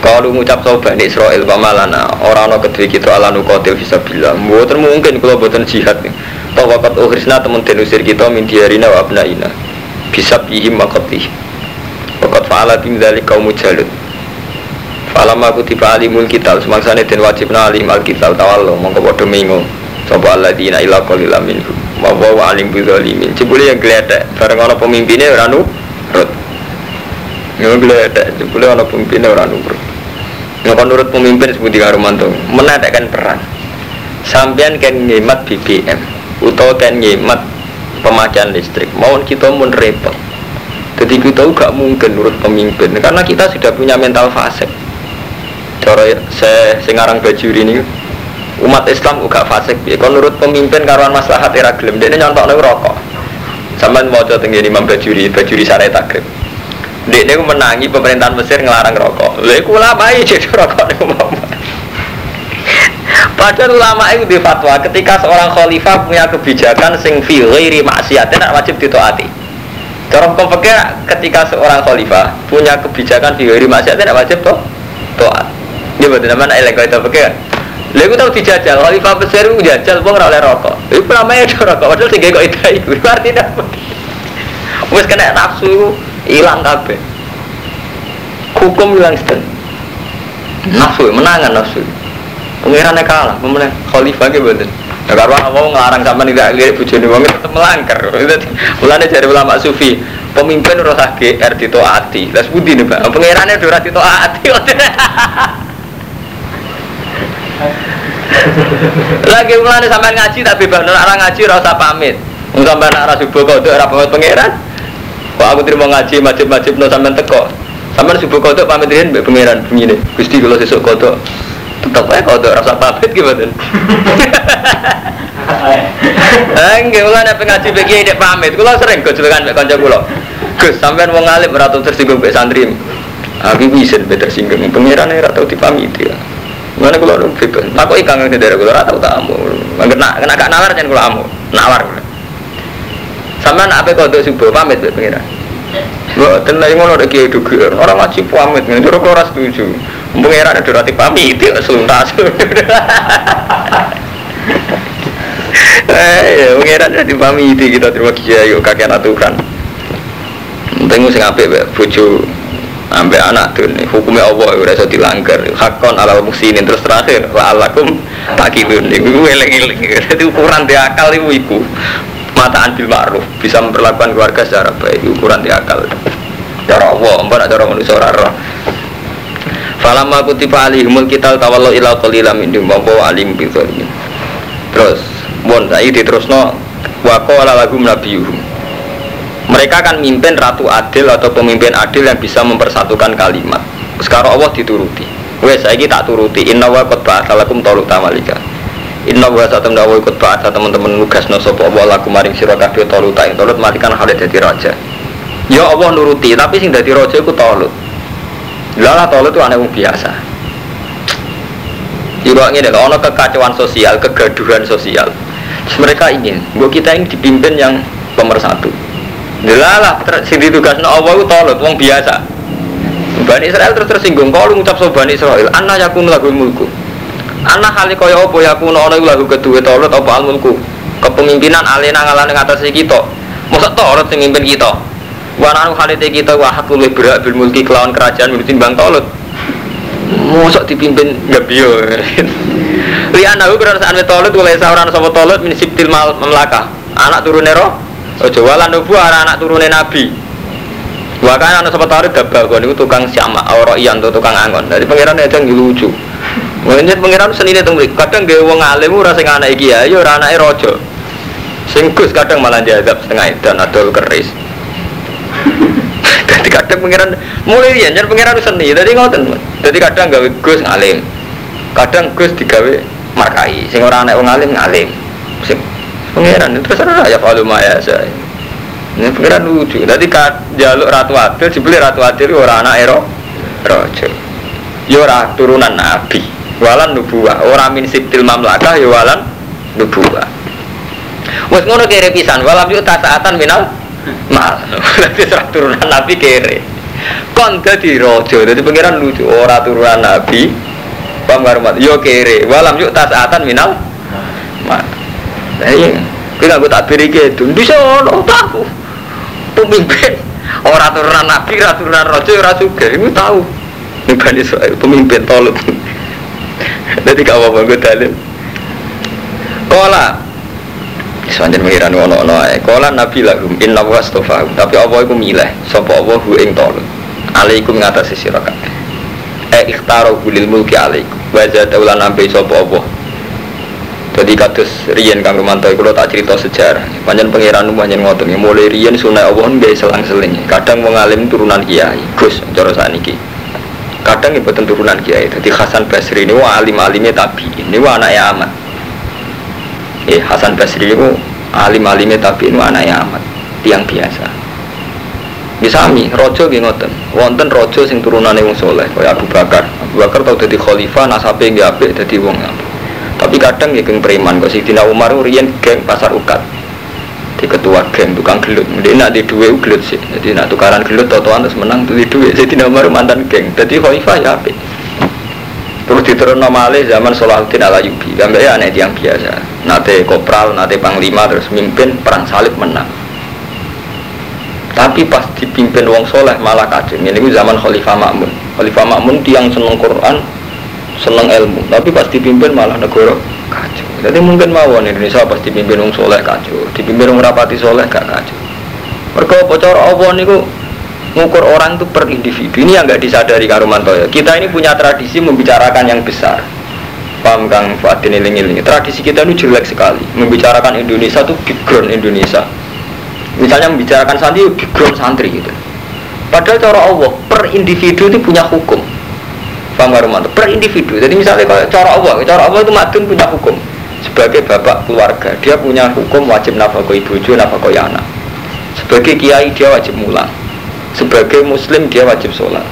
Kalau ngucap sobat Bani Israel pamalana orang no kedua kita ala nukotil bisa bilang, buatan mungkin kalau buatan jihad. Nih. Tawakat uhrisna temen denusir kita min diarina wa abnaina. Bisa bihim makotih Wakat fa'ala bim dari kaum jalut. Falam aku tiba alimul kitab semaksane den wajibna alim al tawallo mongko padha mingo sapa alladzina ila qalila minhum wa wa alim bidzalimin jebule yang gledek bareng ana pemimpinnya ora nurut. Yang gledek jebule ana pemimpinnya ora nurut. Nggak nurut pemimpin seperti karumanto menadakkan perang. Sampean kan ngemat BBM utawa kan ngemat pemakaian listrik. Mau kita mun repot. Jadi kita gak mungkin nurut pemimpin karena kita sudah punya mental fase cara saya sengarang baju ini umat Islam juga fasik. Ya kalau nurut pemimpin karuan maslahat era gelem. Dia nyontok rokok. Sampai mau coba tinggi imam bajuri bajuri syariat takrib dia ini menangi pemerintahan Mesir ngelarang rokok. Lalu aku lama jadi rokok nih Padahal ulama itu di fatwa ketika seorang khalifah punya kebijakan sing fi ghairi maksiat tidak wajib ditaati. Cara hukum ketika seorang khalifah punya kebijakan fi ghairi maksiat tidak wajib toh taat. Dia betul namanya elek itu fikih. Lalu tahu dijajal, khalifah besar itu jajal, bang oleh rokok. Itu namanya ada rokok, padahal sih kok itu itu artinya apa? Wes kena nafsu hilang kabeh. Hukum hilang sedang. Nafsu menangan nafsu. Pengirannya kalah, pemenang khalifah gitu betul. Ya karena mau ngelarang sama tidak lihat bujuni wong tetap melanggar. Mulane dari ulama sufi, pemimpin rasa GR ditaati. Lah sebuti nih Pak, pengirannya ora ditaati. Lagi mulane sampai ngaji tak bebas orang ngaji rasa pamit. Wong sampean ora subuh kok ora pamit pangeran. Kok aku terima ngaji majib-majib no sampean teko. Sampean subuh kok pamit riyen mbek pangeran begini. Gusti kula sesuk kodok tetap aja kalau rasa pamit gimana Enggak, mulai ada pengaji bagi ini pamit. Kulo sering gue juga kan kanca kulo. Gus, sampean mau ngalip ratu tersinggung ke santri. Aku bisa lebih tersinggung. Pengiran ya ratu dipamiti ya. Mana kulo nu bebas. Aku ikan ngerti dari kulo ratu tamu. Kena kena gak nalar jangan kulo amu. Nalar. Sampean apa kau tuh subuh pamit be pengiran. Gua tenang ngono ada kiai dugi. Orang ngaji pamit. Njuruk kulo ras setuju. Pengiran ada roti pamit ya suntas. Eh, ya, pengiran ada pamit kita terima kiai yuk kakek aturan. Tengok sing apik bojo ambek anak tuh nih hukumnya Allah ya rasa dilanggar. Hakon ala muksinin terus terakhir la alakum takilun iku eling-eling jadi ukuran di akal itu iku. Mataan bil ma'ruf bisa memperlakukan keluarga secara baik ukuran di akal. Cara Allah mbak cara manusia ora roh. Falamma kutiba alihimul kital tawallu ila qalila min dimampu alim zalimin. Terus, bon saiki diterusno wa qala lahum nabiyuhum. Mereka akan mimpin ratu adil atau pemimpin adil yang bisa mempersatukan kalimat. Sekarang Allah dituruti. Wes saiki tak turuti. Inna wa qad ba'atsalakum taluta malika. Inna wa satam dawa ikut ba'atsa teman-teman nugasno sapa Allah lakum maring sira kabeh taluta. Talut matikan Khalid dadi raja. Ya Allah nuruti, tapi sing dadi raja iku Talut. Lala tol itu aneh biasa. Ibu ini kalau ono kekacauan sosial, kegaduhan sosial. Mereka ingin, gua kita ini dipimpin yang pemersatu. Lala, sing ditugas no Allah itu tolut, wong biasa. Bani Israel terus tersinggung, kalau ngucap so Bani Israel, anna yakun lagu mulku. Anna kali kaya apa yakun ono lagu kedua tolut apa al mulku. Kepemimpinan alena ngalane ngatasi kita. Masa tolut sing mimpin kita. Wananu khalite kita wah aku lebih berat bil mulki kelawan kerajaan milutin bang tolut. Mosok dipimpin gabio. Lian aku kira saat tolut oleh sauran sapa tolut min sibtil mal. Anak turune roh. Ojo walan nubu anak turune nabi. Bahkan anak sapa tolut dabal niku tukang siama ora iyan tukang angon. Dari pangeran aja lucu. Mungkin pangeran senine teng kadang gawe wong alim ora sing anak iki ya, ya ora anake kadang malah diadab setengah dan adol keris. Jadi kadang pengiran mulai dia jadi pengiran seni. Jadi ngoten. Jadi kadang gawe Gus ngalim. Kadang Gus digawe markai. Sing ora anak wong alim ngalim. Pengiran terus ora ya kalau maya saya. Ini pengiran lucu. Jadi jaluk ratu adil, dibeli ratu adil ora anak ero rojo. Ya ora turunan nabi. Walan nubuah. Ora min sibtil mamlakah ya walan nubuah. Wes ngono kere pisan. Walam yuk tasaatan minal mal nanti serah turunan nabi kere kon jadi rojo jadi pengiran lucu ora turunan nabi pamar mat yo kere walam yuk tasaatan minal mal nah iya kita gue tak beri gitu bisa ono tahu pemimpin ora turunan nabi ora turunan rojo ora suka ini tahu Ini Bani Israel pemimpin tolut. Jadi gak apa-apa gue dalil. Kola Sepanjang mengiran ono ono ae. Nabi lahum inna wa astofahum. Tapi apa iku milih? Sapa apa hu ing tolut. Alaikum ngatasi sira kabeh. Eh ikhtaro bulil mulki alaikum. Wa jadaulan nambe sapa apa. Jadi kados riyen Kang Romanto kalau tak cerita sejarah. Panjen pangeran panjen ngoten mulai riyen sunai Allah nggih selang-seling. Kadang wong alim turunan kiai, Gus cara sakniki. Kadang ibu turunan kiai. Jadi Hasan Basri ini wah alim alimnya tapi ini wah anaknya amat. Eh Hasan Basri itu alim alimnya tapi ini anaknya amat. Tiang biasa. Misami, rojo nggih ngoten. Wonten rojo sing turunane wong soleh, kaya Abu Bakar. Abu Bakar tau dadi khalifah, nasabe nggih dadi wong apik. Tapi kadang ya geng preman, kok Sidina Umar riyen geng pasar ukat. Di ketua geng tukang gelut. Dia nak di duit gelut sih. Jadi nak tukaran gelut totoan terus menang tuh di duit. Sidina Umar mantan geng. Jadi khalifah ya apik. Terus diturun nomale zaman Salahuddin ala Yubi. Gambar ya aneh yang biasa. Nate kopral, nate panglima terus mimpin perang salib menang. Tapi pas dipimpin wong soleh malah kacau. Ini zaman Khalifah Makmun. Khalifah Makmun tiang seneng Quran, seneng ilmu. Tapi pas dipimpin malah negara kacau. Jadi mungkin mawon Indonesia pas dipimpin wong soleh kacau, dipimpin wong rapati soleh gak kacau. Mereka bocor Allah niku ngukur orang itu per individu. Ini yang nggak disadari Karumanto ya. Kita ini punya tradisi membicarakan yang besar. Paham Kang Fadin iling-iling. Tradisi kita ini jelek sekali. Membicarakan Indonesia itu background Indonesia. Misalnya membicarakan santri, background santri gitu. Padahal cara Allah per individu itu punya hukum. Paham Karumanto? Per individu. Jadi misalnya kalau cara Allah, cara Allah itu madun punya hukum. Sebagai bapak keluarga, dia punya hukum wajib nafkah ibu, nafkah anak. Sebagai kiai dia wajib mulang sebagai muslim dia wajib sholat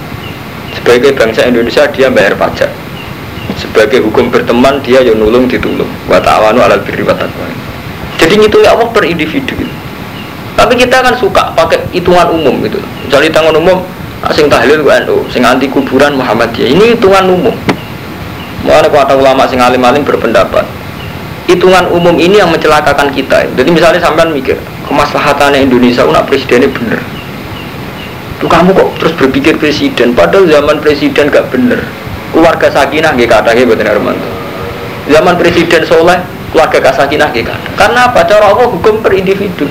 sebagai bangsa Indonesia dia bayar pajak sebagai hukum berteman dia yang nulung ditulung wa ta'awanu alal birri wa taqwa jadi itu ya Allah per individu tapi kita kan suka pakai hitungan umum gitu jadi tangan umum sing tahlil NU sing anti kuburan Muhammadiyah ini hitungan umum Mana kata ulama sing alim-alim berpendapat hitungan umum ini yang mencelakakan kita jadi misalnya sampean mikir kemaslahatannya Indonesia unak presidennya bener Tuh kamu kok terus berpikir presiden, padahal zaman presiden gak bener. Keluarga sakinah gak kata gitu Armanto. Zaman presiden soleh, keluarga sakinah gak kata. Karena apa? Cara Allah hukum per individu.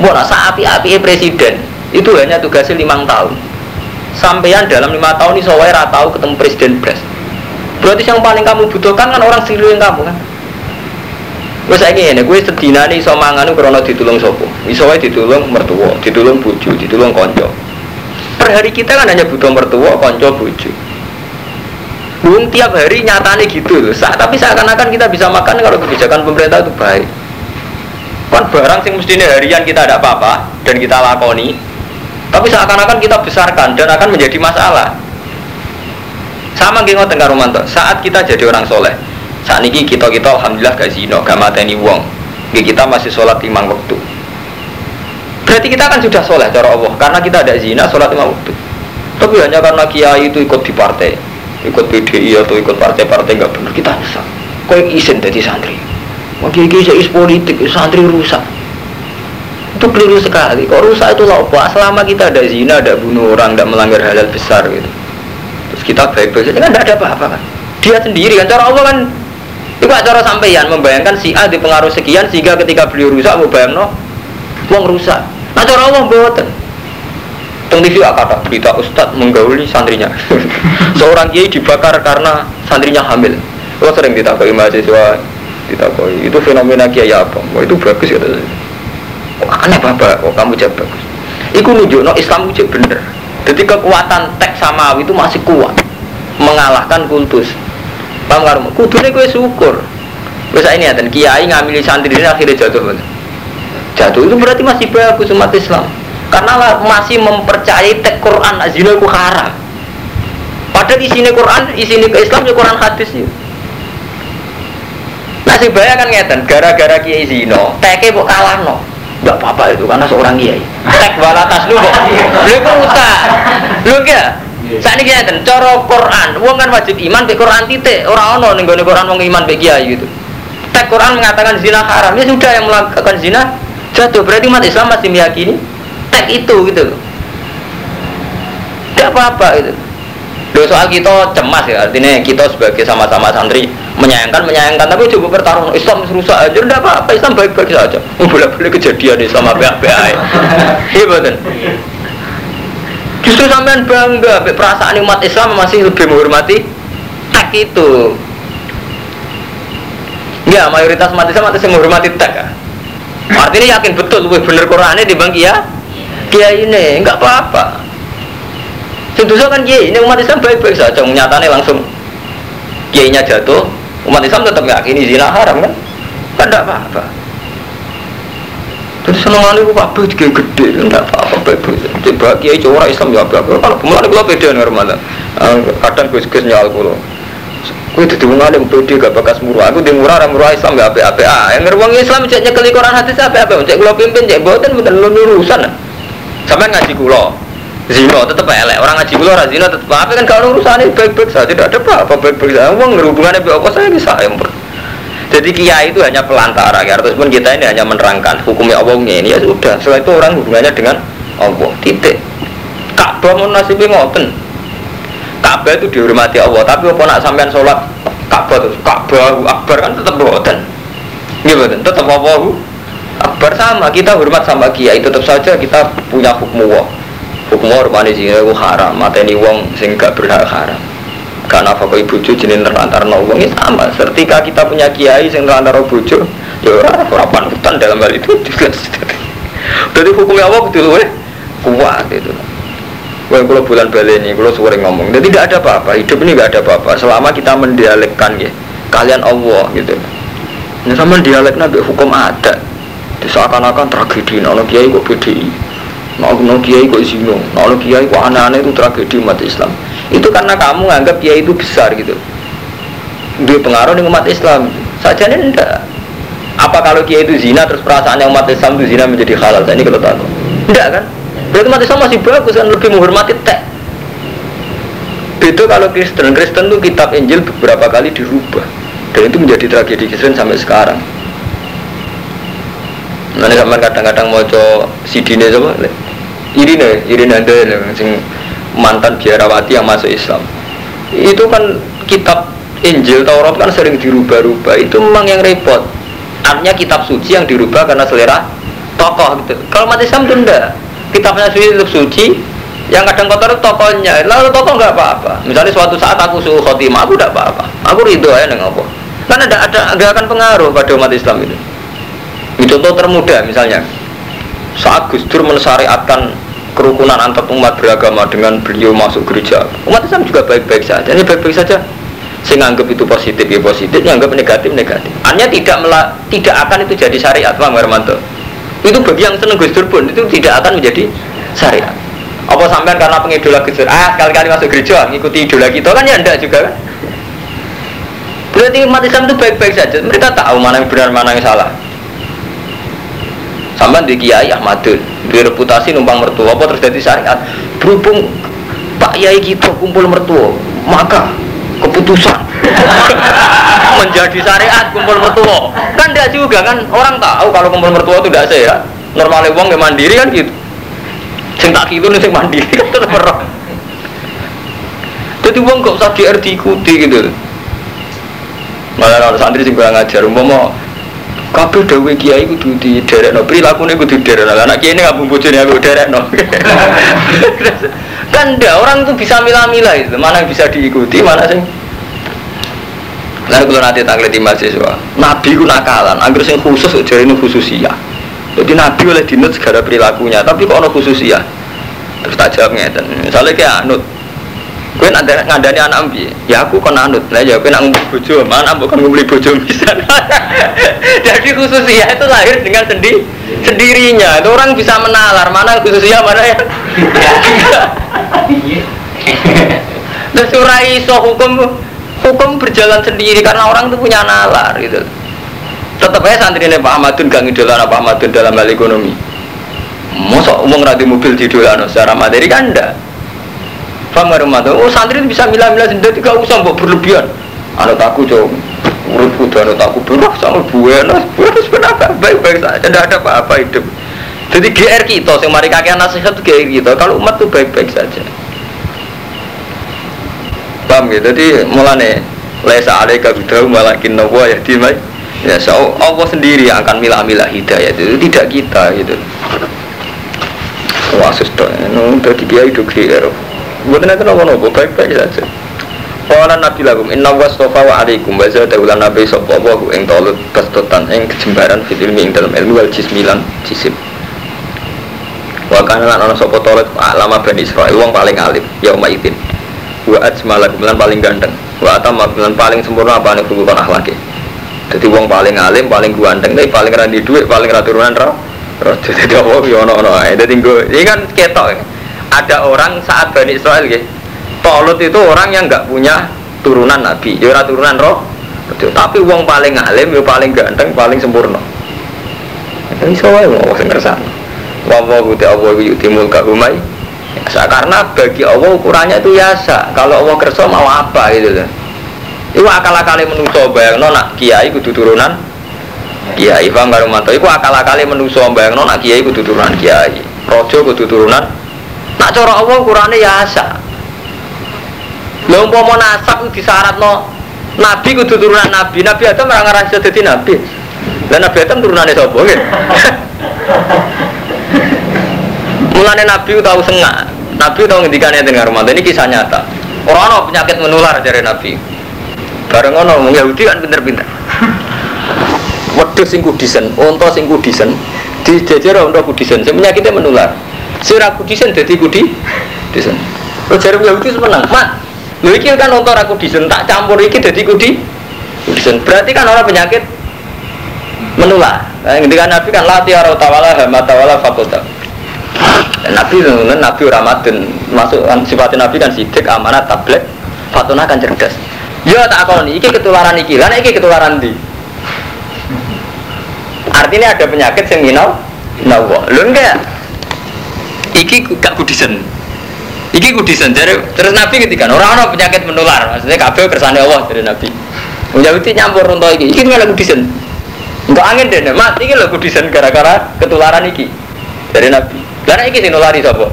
Mau rasa api-api presiden itu hanya tugasnya lima tahun. Sampean dalam lima tahun ini soalnya tahu ketemu presiden pres. Berarti yang paling kamu butuhkan kan orang sekeliling kamu kan. Gue saya ini, gue sedina nih iso mangan krono ditulung sopo, iso ditulung mertua, ditulung buju, ditulung konco. Per hari kita kan hanya butuh mertua, konco, buju. Bung tiap hari nyatanya gitu loh. Sa tapi seakan-akan kita bisa makan kalau kebijakan pemerintah itu baik. Kan barang sing mestinya harian kita ada apa-apa dan kita lakoni, tapi seakan-akan kita besarkan dan akan menjadi masalah. Sama geng ngoten Romanto. Saat kita jadi orang soleh, saat ini kita kita alhamdulillah gak zino, gak mateni wong. Kita masih sholat lima waktu. Berarti kita kan sudah sholat cara Allah karena kita ada zina sholat lima waktu. Tapi hanya karena kiai itu ikut di partai, ikut PDI atau ikut partai-partai nggak benar kita rusak. Kau izin jadi santri. Mau kiai kiai politik, santri rusak. Itu keliru sekali. Kok rusak itu apa? Selama kita ada zina, ada bunuh orang, tidak melanggar halal besar gitu. Terus kita baik-baik saja kan tidak ada apa-apa kan. Dia sendiri kan cara Allah kan itu cara sampeyan membayangkan si A di pengaruh sekian sehingga ketika beliau rusak mau bayang no, uang rusak. Nah cara Allah buatan. Teng TV kata berita Ustadz menggauli santrinya. Seorang kiai dibakar karena santrinya hamil. Lo sering ditakoi mahasiswa, ditakoi itu fenomena kiai apa? Wah itu bagus ya. Oh, aneh bapak, kok kamu jawab bagus. Iku nunjuk no Islam itu bener. Jadi kekuatan teks samawi itu masih kuat. Mengalahkan kultus. Paham karmu kudune gue syukur. Wes ini ya dan kiai ngambil santri ini akhirnya jatuh jatuh itu berarti masih bagus umat Islam. Karena masih mempercayai tek Quran zina itu haram. Padahal di sini Quran di sini ke Islam ya Quran hadis ya. Nasib bahaya kan ngeten, gara-gara kiai zino, teke kok kalah no, nggak apa-apa itu karena seorang kiai. Tek balatas lu kok, lu kok rusak, lu enggak? Saat ini kita coro Quran, uang kan wajib iman be Quran titik, orang ono nih Quran wong iman be kiai gitu. Tek Quran mengatakan zina haram, ya sudah yang melakukan zina jatuh. Berarti umat Islam masih meyakini tek itu gitu. Tidak apa-apa itu. Loh, soal kita cemas ya, artinya kita sebagai sama-sama santri menyayangkan, menyayangkan, tapi coba bertarung Islam rusak aja, tidak apa-apa, Islam baik-baik saja. Boleh-boleh kejadian Islam apa-apa Iya betul. Justru sampean bangga, perasaan umat Islam masih lebih menghormati tak itu. Ya, mayoritas umat Islam masih menghormati tak. Ya? Artinya yakin betul, lebih bener Qurannya dibang ya, kiai ini, enggak apa-apa. Sedoso kan kiai, ini umat Islam baik-baik saja, nyatanya langsung kiainya jatuh, umat Islam tetap yakini zina haram kan? Kan tidak apa-apa. Terus senengan itu apa juga gede, tidak apa-apa baik-baik. Coba kiai cowok Islam ya apa-apa. Kalau pemulaan itu beda nih Ramadan. Kadang gus-gus nyal kulo. Kue jadi wong alim pede gak bakas murah. Aku di murah murah Islam gak apa-apa. Ah, yang ngeruang Islam cek nyekeli hati apa-apa. Cek kulo pimpin cek buatan bukan lu urusan. Sampai ngaji kulo. Zino tetap elek. Orang ngaji kulo orang zino tetap apa kan kalau urusan ini baik-baik saja tidak ada apa-apa baik-baik saja. Uang hubungannya apa saya bisa yang jadi kiai itu hanya pelantara ya. Pun kita ini hanya menerangkan hukumnya Allahnya ini ya sudah. Setelah itu orang hubungannya dengan Allah. Titik. Ka'bah mau nasibnya ngoten. Ka'bah itu dihormati Allah. Tapi apa nak sampean sholat Ka'bah terus? Ka'bah Akbar kan tetap ngoten gitu tetap Allah Akbar sama. Kita hormat sama kiai. Tetap saja kita punya hukum Allah hukum hormati zina itu haram mateni wong sing gak berhak haram. Apa kau ibu jenis terlantar wong ini sama ketika kita punya kiai sing terlantar bojo ya orang hutan dalam hal itu. Juga jadi hukumnya apa gitu loh kuat itu. Wah, kalau bulan balik ini, kalau sering ngomong, jadi tidak ada apa-apa, hidup ini tidak ada apa-apa. Selama kita mendialekkan ya, kalian Allah gitu. Ini sama dialeknya hukum ada. Seakan-akan tragedi, nono kiai kok BDI Nah, no kiai kok zino, nah kiai kok aneh-aneh itu tragedi umat Islam. Itu karena kamu anggap kiai itu besar gitu. Dia pengaruh di umat Islam. Saja ini enggak. Apa kalau kiai itu zina terus perasaannya umat Islam itu zina menjadi halal? Nah, ini kalau tahu. Enggak kan? Berarti umat Islam masih bagus kan lebih menghormati teh. Itu kalau Kristen, Kristen itu kitab Injil beberapa kali dirubah dan itu menjadi tragedi Kristen sampai sekarang. Nanti sama kadang-kadang mau coba sidine coba Irina, Irina ada yang mantan biarawati yang masuk Islam. Itu kan kitab Injil Taurat kan sering dirubah-rubah. Itu memang yang repot. Artinya kitab suci yang dirubah karena selera tokoh gitu. Kalau mati Islam enggak. Kitabnya suci tetap suci, yang kadang kotor tokohnya. Lalu tokoh nggak apa-apa. Misalnya suatu saat aku suhu khotimah, aku tidak apa-apa. Aku ridho ya dengan apa. Karena ada ada nggak akan pengaruh pada umat Islam itu. Contoh termudah misalnya saat Gus Dur mensyariatkan kerukunan antar umat beragama dengan beliau masuk gereja. Umat Islam juga baik-baik saja. Ini baik-baik saja. Saya nganggap itu positif ya positif. Nganggap negatif negatif. Hanya tidak mela, tidak akan itu jadi syariat Pak Hermanto. Itu bagi yang seneng Gus pun itu tidak akan menjadi syariat. Apa sampean karena pengidola Gus ah sekali-kali masuk gereja ngikuti idola kita kan? Ya enggak juga kan? Berarti umat Islam itu baik-baik saja. Mereka tahu mana yang benar mana yang salah. Sampai di Kiai Ahmadun, di reputasi numpang mertua, apa terjadi syariat. Berhubung Pak Kiai kita kumpul mertua, maka keputusan menjadi syariat kumpul mertua. Kan tidak juga kan orang tahu kalau kumpul mertua itu tidak sehat. Normalnya uang yang mandiri kan gitu. Sing tak gitu nih sing mandiri kan tetap perang. Jadi uang gak usah diikuti gitu. Malah kalau santri sing kurang ngajar, umpama kabeh dawe kiai kudu di derekno prilakune kudu derekno anak kiai ngabung bojone aku derekno. Kan ndak orang tuh bisa milah-milah itu. Mana yang bisa diikuti mana sih? Lalu kalau nanti tanggal di mahasiswa, Nabi ku nakalan, agar sing khusus jadi ini khususia. Jadi Nabi oleh dinut segala perilakunya, tapi kok ono khususia. Terus tak jawab ngeten, misalnya kayak anut, Kue nak ngandani anak ambi, ya aku kon anut. Lah ya kue nak ngumpul bojo, mana bukan ngumpul bojo bisa. Jadi khususnya itu lahir dengan sendi sendirinya. Itu orang bisa menalar mana khususnya mana ya. Dan surah iso hukum hukum berjalan sendiri karena orang itu punya nalar gitu. Tetap aja santri ini Pak Ahmadun gak ngidolan Pak Ahmadun dalam hal ekonomi. Masa umum rati mobil di secara materi kan enggak Paham rumah tuh? Oh santri bisa milah-milah sendiri, tidak usah buat berlebihan. Anak aku coba urut kuda anak aku berah sama buena, buena sebenarnya baik-baik saja, tidak ada apa-apa hidup. Jadi GR kita, yang mari kakek nasihat itu GR kita. Kalau umat tuh baik-baik saja. Paham gitu? Jadi mulane lesa alaika bidahu malakin nawa ya dimai. Ya so, Allah sendiri yang akan milah-milah hidayah itu tidak kita gitu. Wah, sudah, nu tadi kiai itu kira. Bukan itu nopo-nopo, baik-baik saja. Qala Nabi lakum inna wastofa wa alaikum wa zada ulan nabi sapa wa ing tolut kestotan ing kejembaran fil ilmi dalam ilmu wal jismilan jisim. Wa kana lan ana sapa tolut alama bani Israil wong paling alim yauma idzin. Wa ajmala lan paling ganteng. Wa atama lan paling sempurna apa nek hubungan akhlake. Jadi wong paling alim, paling ganteng, tapi paling ra di dhuwit, paling ra turunan ra. Raja dadi apa yo ono-ono ae. Dadi nggo ini kan ketok. Ada orang saat Bani Israel nggih Tolut itu orang yang nggak punya turunan nabi, ya turunan roh. Tapi wong paling alim, ya paling ganteng, paling sempurna. Ini soalnya mau sing kersane. Allah yuti mulka umai. Ya, karena bagi Allah ukurannya itu biasa. Kalau Allah kerso mau apa gitu loh. Itu akal-akali menuso bayang nak kiai kudu turunan kiai paham karo mantu iku akal-akali menuso bayang nak kiai kudu turunan kiai rojo kudu turunan nak cara Allah ukurane biasa Lha umpama nasab ku disyaratno nabi kudu turunan nabi. Nabi Adam ora ngaran iso nabi. Lah Nabi Adam turunane sapa nggih? Mulane nabi tahu sengak. Nabi tahu ngendikane dengan Ramadan ini kisah nyata. Orang ana penyakit menular dari nabi. Bareng ngono wong Yahudi kan pinter-pinter. Wedhus sing kudisen, unta sing kudisen, dijejer unta kudisen, sing penyakitnya menular. Sira kudisen dadi kudi disen. Terus jare Yahudi seneng, "Mat, Lho iki kan untuk aku disen tak campur iki dadi kudi. Disen. Berarti kan orang penyakit menular. Nah, kan Nabi kan lati ora tawala hama tawala fakulta. Nabi nunun Nabi Ramadan masuk kan sifatnya Nabi kan sidik amanat tablet fatuna kan cerdas. Ya tak nih, iki ketularan iki, lan iki ketularan di. Artinya ada penyakit yang minau, nawa. Lho enggak? Iki gak kudisen. Iki kudisen dari terus Nabi ketika orang orang penyakit menular, maksudnya kabel kersane Allah dari Nabi. Yahudi nyampur untuk iki, iki nggak kudisen. Untuk angin deh, mat iki lo kudisen gara-gara ketularan iki dari Nabi. Karena iki sih nulari sobo.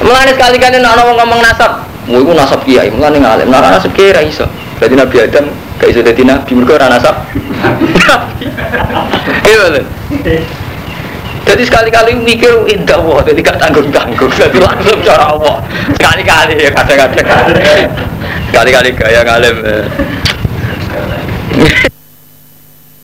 Mulane sekali-kali nek ngomong nasab, mau iku nasab kiai, mulane ngalim. Nah, nasab kiai iso. Berarti Nabi Adam gak iso dadi nabi mergo ora nasab. Iya jadi sekali-kali mikir indah wah, jadi gak tanggung-tanggung. Jadi langsung cara Allah. Sekali-kali ya kadang-kadang. Sekali-kali gaya ngalim.